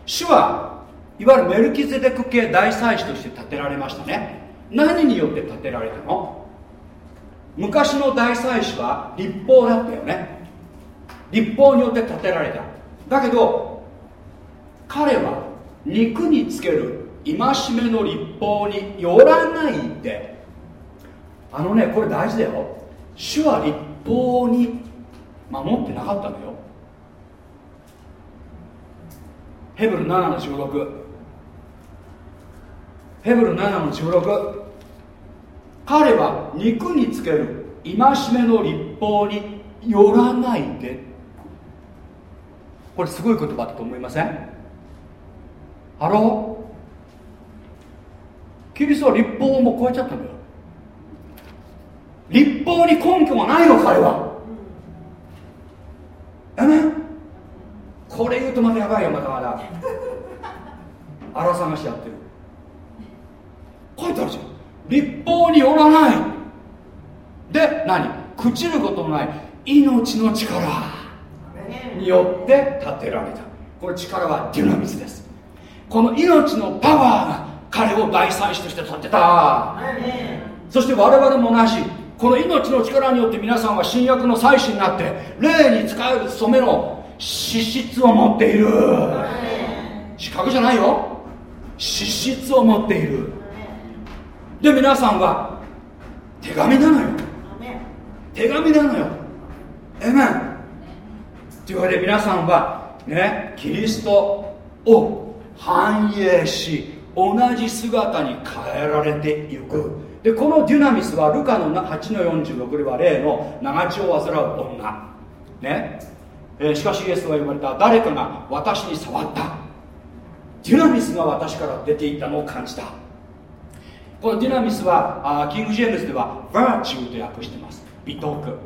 主はいわゆるメルキゼデク系大祭司として建てられましたね。何によって建てられたの？昔の大祭司は立法だったよね。立法によって建てられた。だけど彼は肉につける戒めの立法によらないって。あのねこれ大事だよ。主は立法に守ってなかったのよ。ヘブル7の16ヘブル7の16彼は肉につける戒めの律法によらないで。これすごい言葉だと思いません？ Hello。キリストは律法をもう超えちゃったんだよ。律法に根拠がないの彼は。これ言うとまたやばいよまだまだ荒探しやってる。書いてあるじゃん。立法によらない。で何？朽ちることのない。命の力。によって建てられた。この力はデュナミスです。この命のパワーが彼を大祭司として立てた。そして我々も同じこの命の力によって皆さんは新約の祭司になって霊に使える染めの資質を持っている。資格じゃないよ。資質を持っている。で皆さんは手紙なのよ。手紙なのよ。えめんというわけで皆さんはねキリストを反映し同じ姿に変えられていく。でこのデュナミスはルカの8の46では例の長血を患う女。ね、えー、しかしイエスは言われた。誰かが私に触った。デュナミスが私から出ていったのを感じた。このデュナミスはあキング・ジェームズではバーチューと訳してます。美徳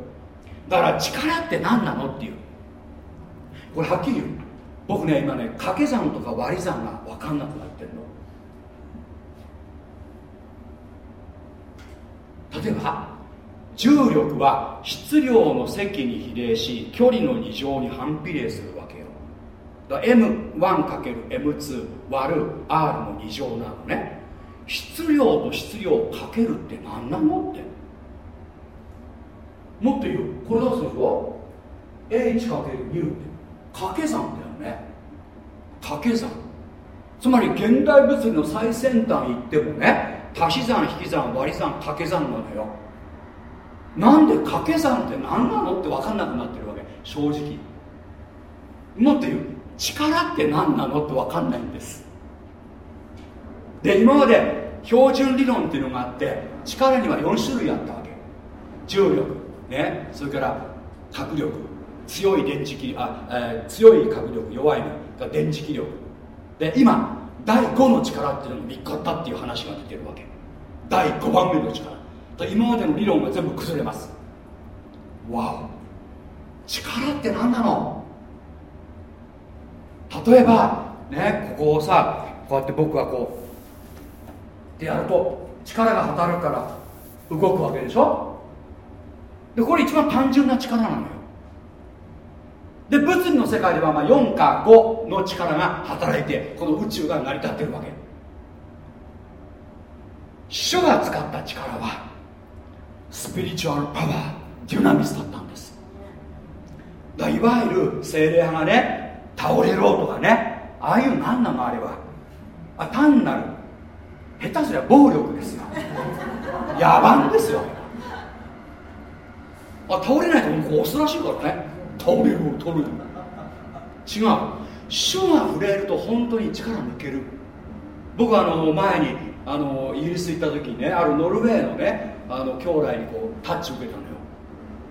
だから力って何なのっていう。これはっきり言う。僕ね今ね掛け算とか割り算が分かんなくなってるの。例えば重力は質量の積に比例し距離の2乗に反比例するわけよ。だ M1×M2 割る R の2乗なのね。質量と質量をかけるって何なのって。もっと言うこれどうすると H×2 って。掛け算だよね。掛け算。つまり現代物理の最先端行ってもね足し算引き算割り算掛け算なのよ。なんで掛け算って何なのって分かんなくなってるわけ。正直。もっと言う。力って何なのって分かんないんです。で今まで標準理論っていうのがあって力には4種類あったわけ。重力。ね。それから核力。強い電磁気あ、えー、強い核力弱いの。電磁気力。で今第5の力っていうのが見っかったっていう話が出てるわけ。第5番目の力。今までの理論が全部崩れます。わお。力って何なの？例えばねここをさこうやって僕はこうってやると力が働くから動くわけでしょ？でこれ一番単純な力なのよ。で物理の世界ではまあ4か5の力が働いてこの宇宙が成り立ってるわけ。主が使った力はスピリチュアルパワーデュナミスだったんです。だいわゆる精霊派がね倒れろとかねああいう何なのあれは。あ単なる下手すりゃ暴力ですよ。野蛮ですよ。あ倒れないともう押すらしいからね。倒れるを取る。違う。主が触れると本当に力抜ける。僕はあの前にあのイギリス行った時にねあるノルウェーのねあの兄弟にこうタッチ受けたのよ。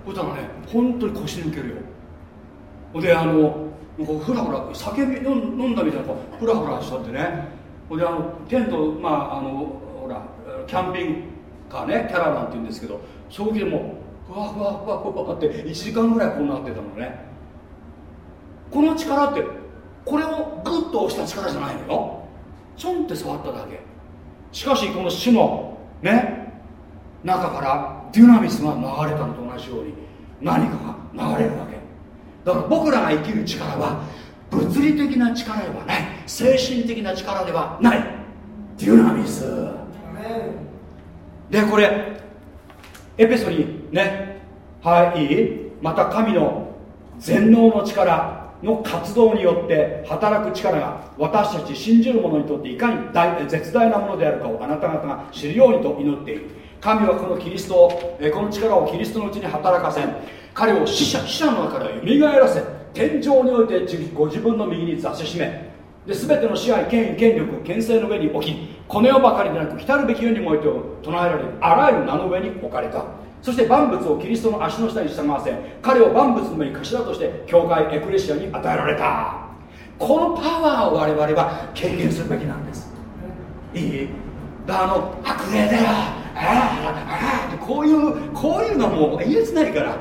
そしたらね本当に腰抜けるよ。ほんであのふらふら酒飲んだみたいなふらふらしたってね。ほであのテントまああのほらキャンピングカーねキャラバンって言うんですけどその時でもふわふわふわふわって1時間ぐらいこうなってたのね。この力ってこれをグッと押した力じゃないのよ。ちょんって触っただけ。しかしこの死のね中からデュナミスが流れたのと同じように何かが流れるわけ。だから僕らが生きる力は物理的な力ではない。精神的な力ではない。デュナミス。でこれエペソにね。はい。また神の全能の力の活動によって働く力が私たち信じる者にとっていかに大絶大なものであるかをあなた方が知るようにと祈っている。神はこのキリストをこの力をキリストのうちに働かせ彼を死者死者の中からよみがえらせ天井においてご自分の右に座せしめで全ての支配権威権力権勢の上に置きこの世ばかりでなく来るべき世にもおいて唱えられるあらゆる名の上に置かれた。そして万物をキリストの足の下に従わせ彼を万物の上に頭として教会エクレシアに与えられた。このパワーを我々は経験するべきなんです。いい？だあの悪霊だよ。ああこういうこういうのもう言えつないから。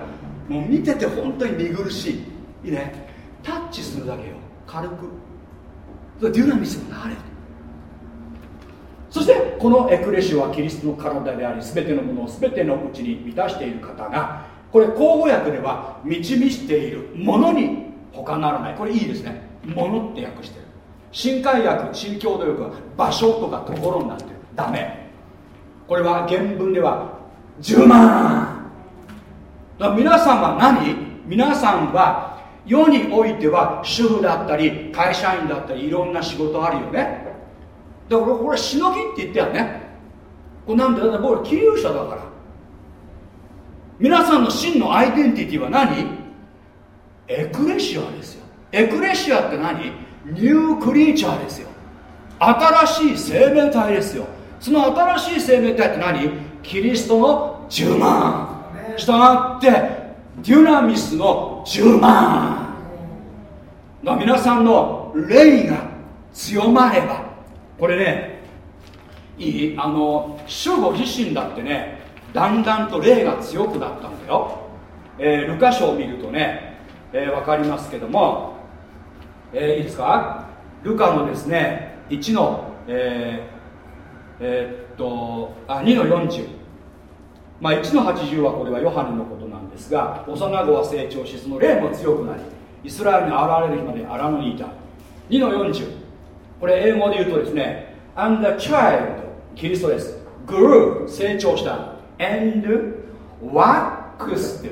もう見てて本当に見苦しい。いいね？タッチするだけよ。軽く。デュナミスが流れる。そしてこのエクレシオはキリストの体であり全てのものを全てのうちに満たしている方がこれ口語訳では導しているものに他ならない。これいいですね。ものって訳してる。新海訳新共同訳は場所とかところになってる。ダメ。これは原文では10万。だ皆さんは何？皆さんは世においては主婦だったり会社員だったりいろんな仕事あるよね。だからこれしのぎって言ったよね。これなんでだって僕気流者だから。皆さんの真のアイデンティティは何？エクレシアですよ。エクレシアって何？ニュークリーチャーですよ。新しい生命体ですよ。その新しい生命体って何？キリストの10万したがってデュナミスの10万だ皆さんの霊が強まればこれねいい？あの主ご自身だってねだんだんと霊が強くなったんだよ、えー、ルカ書を見るとね、えー、分かりますけども、えー、いいですか？ルカのですね1の、えー、えー、っとあ2の40まあ1の80はこれはヨハネのことなんですが幼子は成長しその霊も強くなりイスラエルに現れる日まで荒野にいた。2の40これ英語で言うとですね and the child キリストです grew 成長した and waxed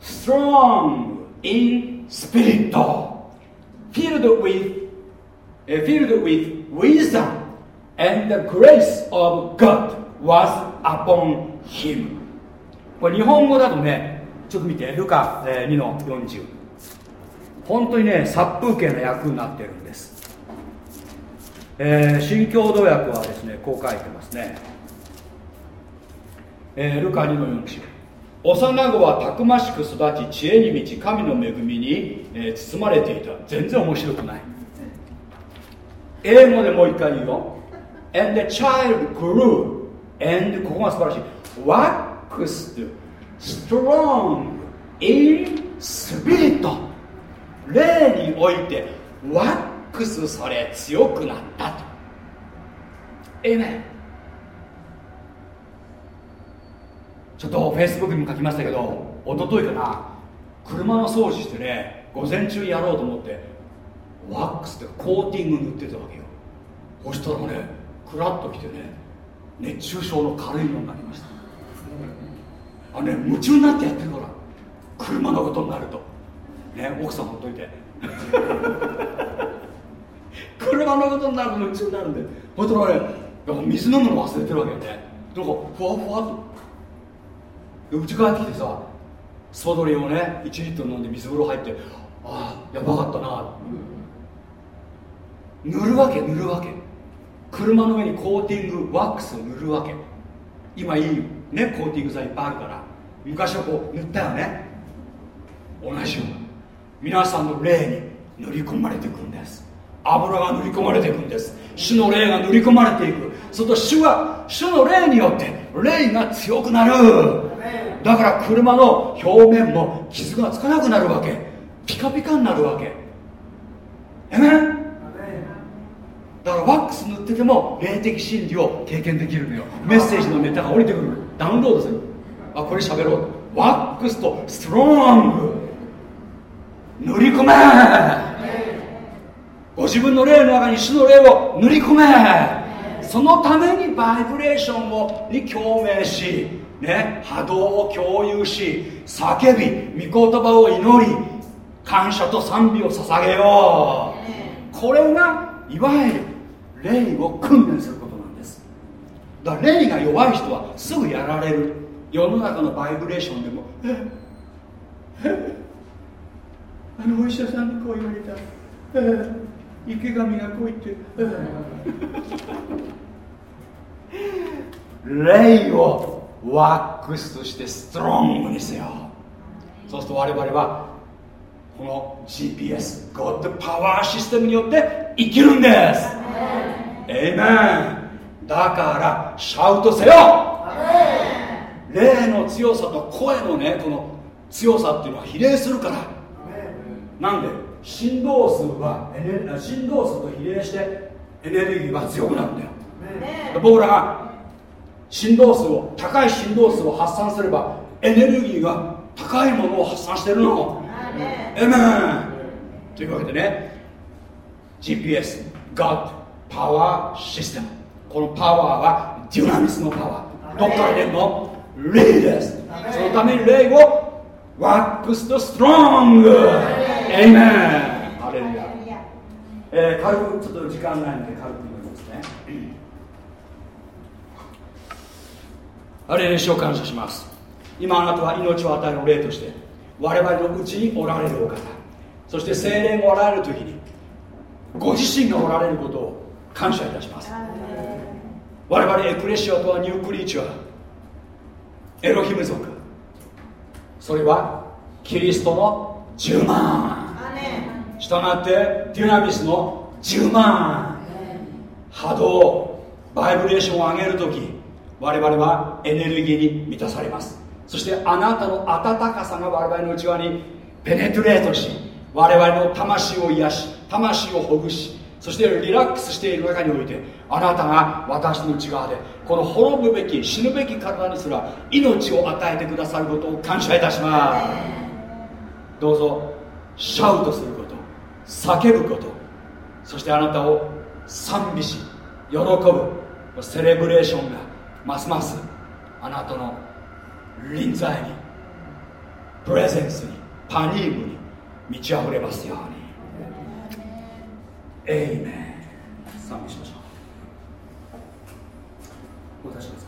strong in spirit filled with filled with wisdom and the grace of God was upon him これ日本語だとねちょっと見てルカ、2の40本当にね殺風景な役になってるんですえー、新共同訳はですねこう書いてますね、えー、ルカ2の40幼子はたくましく育ち知恵に満ち神の恵みに、えー、包まれていた。全然面白くない。英語でもう一回言うよ。And the child grew. And ここが素晴らしい。waxed strong in spirit. 霊において wax ックスされ強くなったと。ええねちょっとフェイスブックにも書きましたけど一昨日かな車の掃除してね午前中やろうと思ってワックスってコーティング塗ってたわけよ。そしたらねクラッときてね熱中症の軽いのになりました。あね夢中になってやってるから車のことになると。ね奥さんほっといて。車のことになると夢中になるんで。ほんとね水飲むの忘れてるわけよね。なんかふわふわっとうち帰ってきてさスパドリをね1リットル飲んで水風呂入ってああやばかったな。塗るわけ塗るわけ。車の上にコーティングワックスを塗るわけ。今いいねコーティング剤いっぱいあるから。昔はこう塗ったよね。同じような。皆さんの霊に塗り込まれていくんです。油が塗り込まれていくんです。主の霊が塗り込まれていく。そと主は主の霊によって霊が強くなる。だから車の表面も傷がつかなくなるわけ。ピカピカになるわけ。えめだからワックス塗ってても霊的真理を経験できるのよ。メッセージのネタが降りてくるダウンロードする。あこれ喋ろう。ワックスとストロング。塗り込めご自分の霊の中に主の霊を塗り込め。そのためにバイブレーションをに共鳴し、ね、波動を共有し叫び御言葉を祈り感謝と賛美を捧げよう。これがいわゆる霊を訓練することなんです。だから霊が弱い人はすぐやられる。世の中のバイブレーションでもええあのお医者さんにこう言われた。え池上がこう言って 霊をワックスとしてストロングにせよ。そうすると我々はこの GPS ゴッドパワーシステムによって生きるんです。エイメンだからシャウトせよ。霊の強さと声のねこの強さっていうのは比例するから。なんで？振動数はエネ振動数と比例してエネルギーが強くなるんだよ。僕らが振動数を高い振動数を発散すればエネルギーが高いものを発散してるの。エメンというわけでね GPS God Power System このパワーはデュナミスのパワー。どっから出るの？霊です。そのために霊をワックスとストロングエイメンアレルヤ、えー、軽くちょっと時間ないので軽く言いますねあれ霊を感謝します今あなたは命を与える霊として我々のうちにおられるお方そして精霊がおられる時にご自身がおられることを感謝いたします我々エクレシアとはニュークリーチャーエロヒム族それはキリストの10万したがってデュナミスの10万。波動バイブレーションを上げる時我々はエネルギーに満たされます。そしてあなたの温かさが我々の内側にペネトレートし我々の魂を癒し魂をほぐしそしてリラックスしている中においてあなたが私の内側でこの滅ぶべき死ぬべき体にすら命を与えてくださることを感謝いたします。どうぞシャウトする。叫ぶこと。そしてあなたを賛美し喜ぶ。セレブレーションがますますあなたの臨在にプレゼンスにパニームに満ち溢れますように。エイメン賛美しましょう。お出します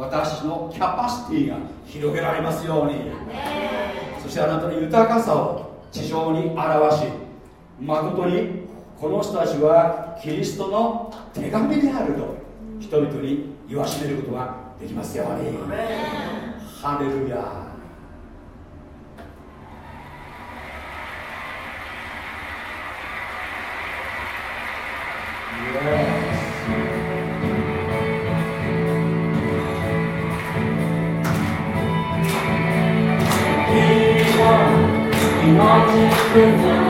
私のキャパシティが広げられますように。そしてあなたの豊かさを地上に表し誠にこの人たちはキリストの手紙であると人々に言わしめることができますように。ハレルヤ。ー嗯。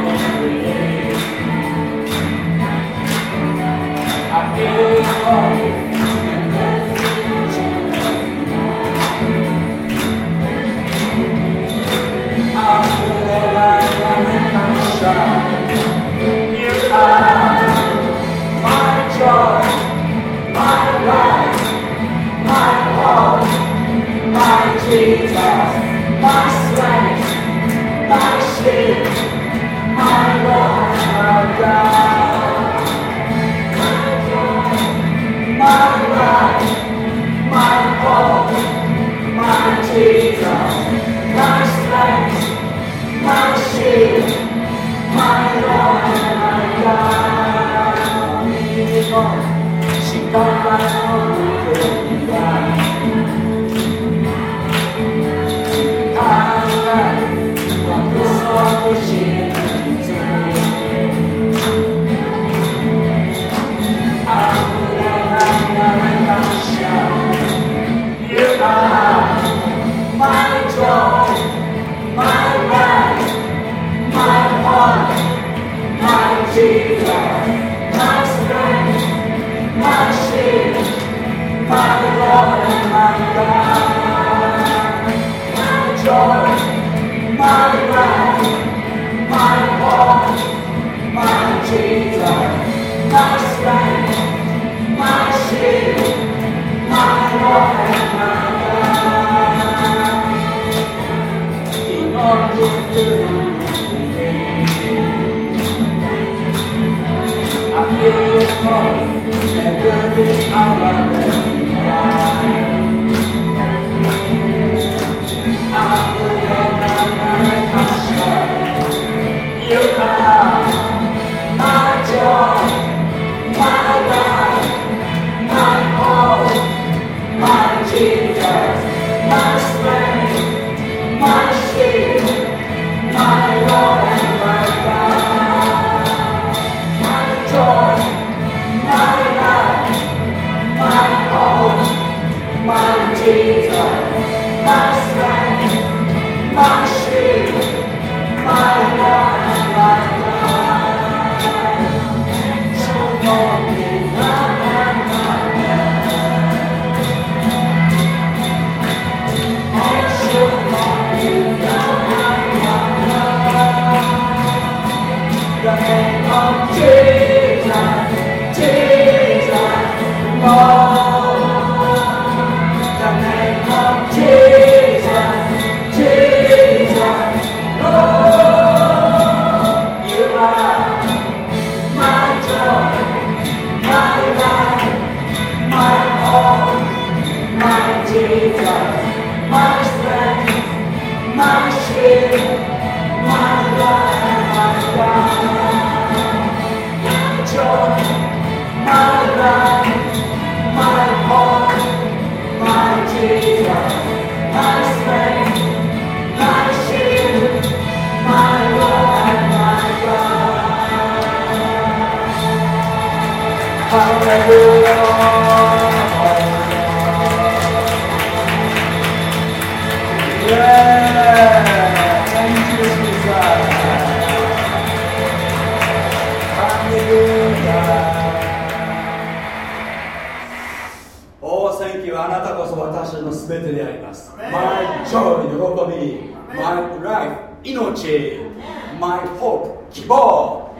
My hope 希望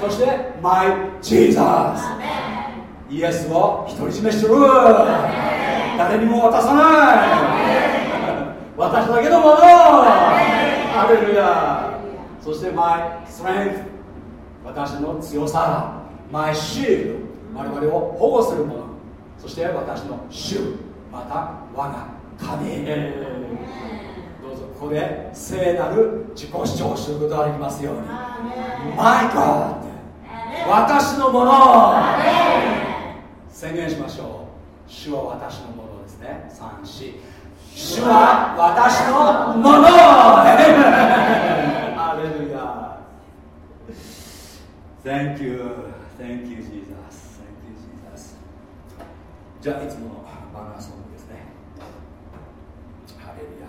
そして My Jesus イエスを独り占めしとる。誰にも渡さない。私だけのもの。アレルヤ。そしてマイストレング。私の強さ。マイシールド。我々を保護するもの。そして私の主。また我が神どうぞここで聖なる自己主張することができますように。マイコー私のもの。宣言しましょう。主は私のものですね。34主は私のもの。アレルヤ。Thank you. Thank you Jesus. Thank you Jesus. じゃあいつものマナーソングですね。ハレルヤ。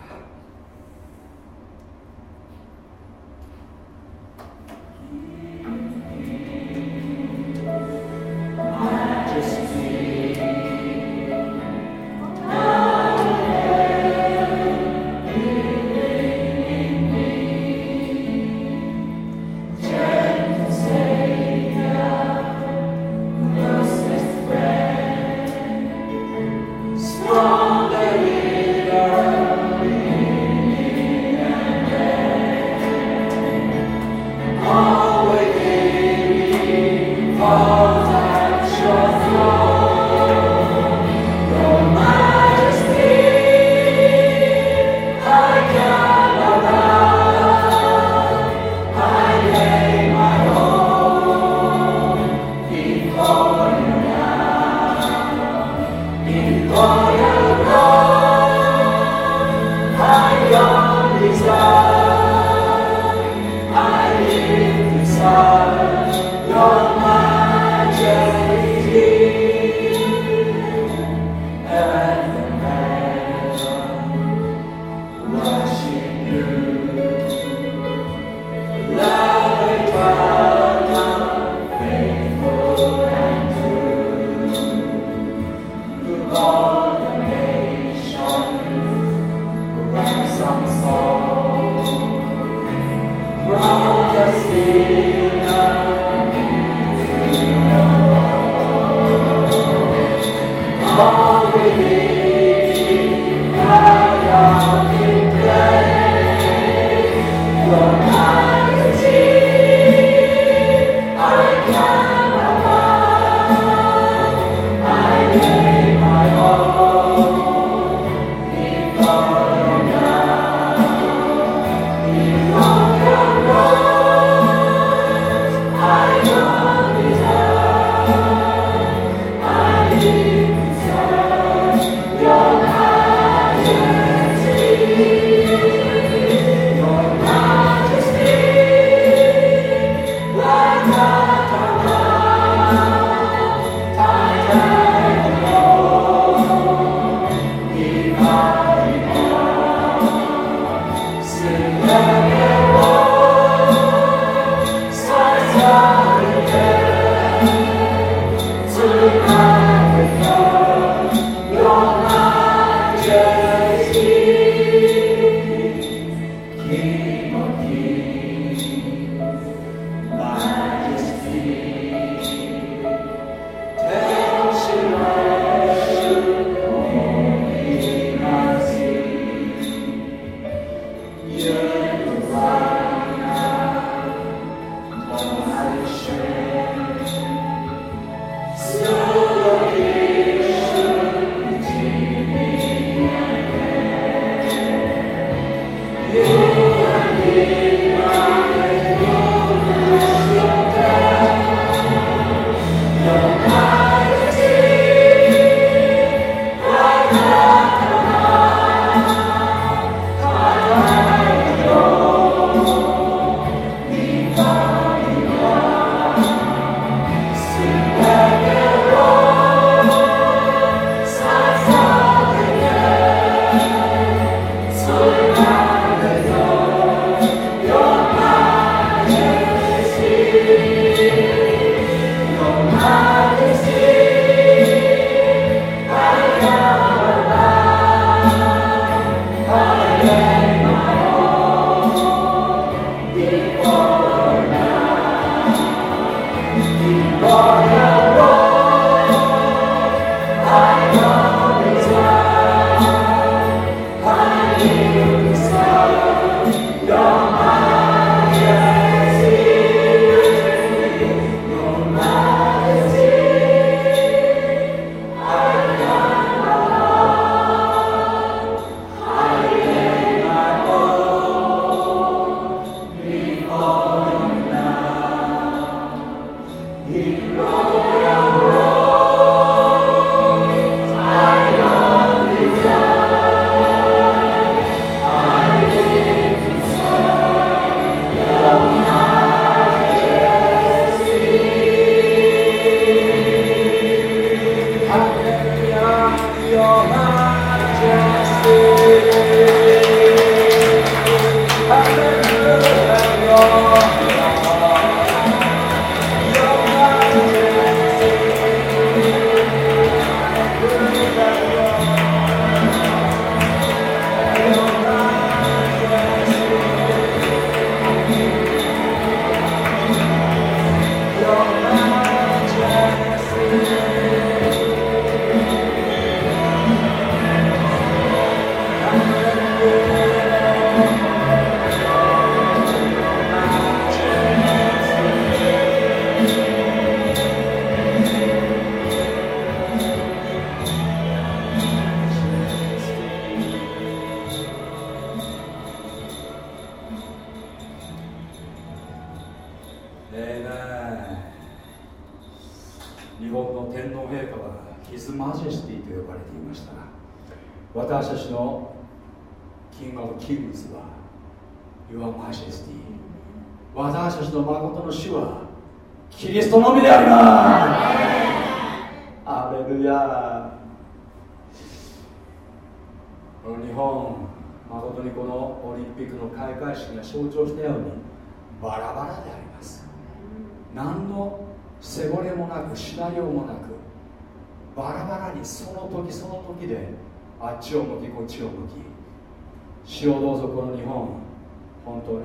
本当に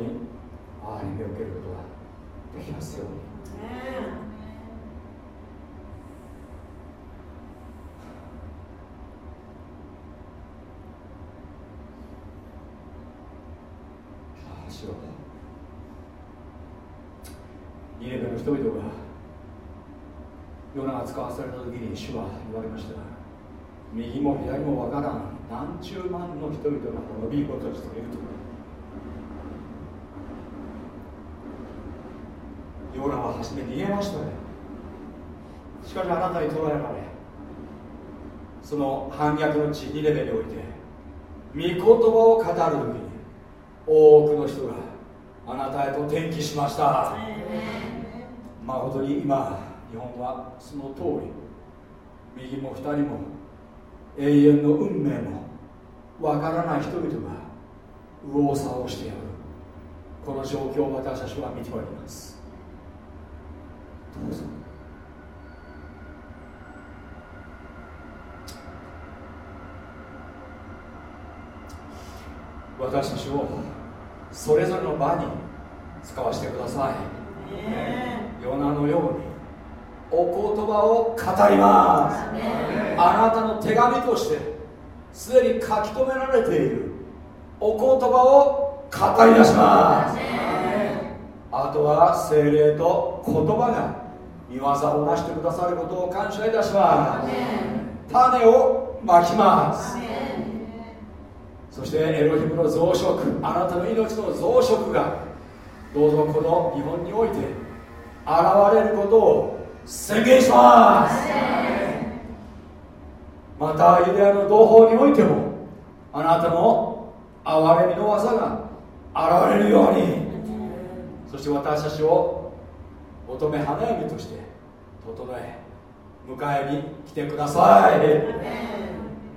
憐れみを受けることができますように。主よニレベの人々が世が使わされた時に主は言われました右も左もわからん何十万の人々が滅びようとしているとヨーラは初めに言えましたね。しかしあなたに捉えられその反逆の地2レベルにおいて御言葉を語る時に多くの人があなたへと転機しました。誠に今日本はその通り右も左も永遠の運命もわからない人々が右往左往してやる。この状況を私たちは見ております。どうぞ私たちをそれぞれの場に使わせてください、ヨナのようにお言葉を語ります。あなたの手紙としてすでに書き留められている。お言葉を語り出します。あとは精霊と言葉が見業を成してくださることを感謝いたします。種をまきます。そしてエロヒムの増殖あなたの命の増殖がどうぞこの日本において現れることを宣言します。またユダヤの同胞においてもあなたの憐れみの技が現れるように。そして私たちを乙女花嫁として整え迎えに来てください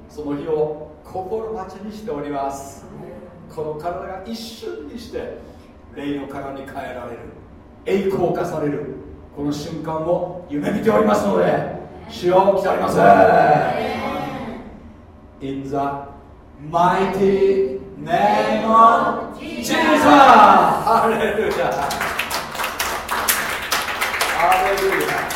その日を心待ちにしておりますこの体が一瞬にして霊の体に変えられる栄光化されるこの瞬間を夢見ておりますので主を来ております in the mighty name of Jesus. Hallelujah. Hallelujah. Amen. 感謝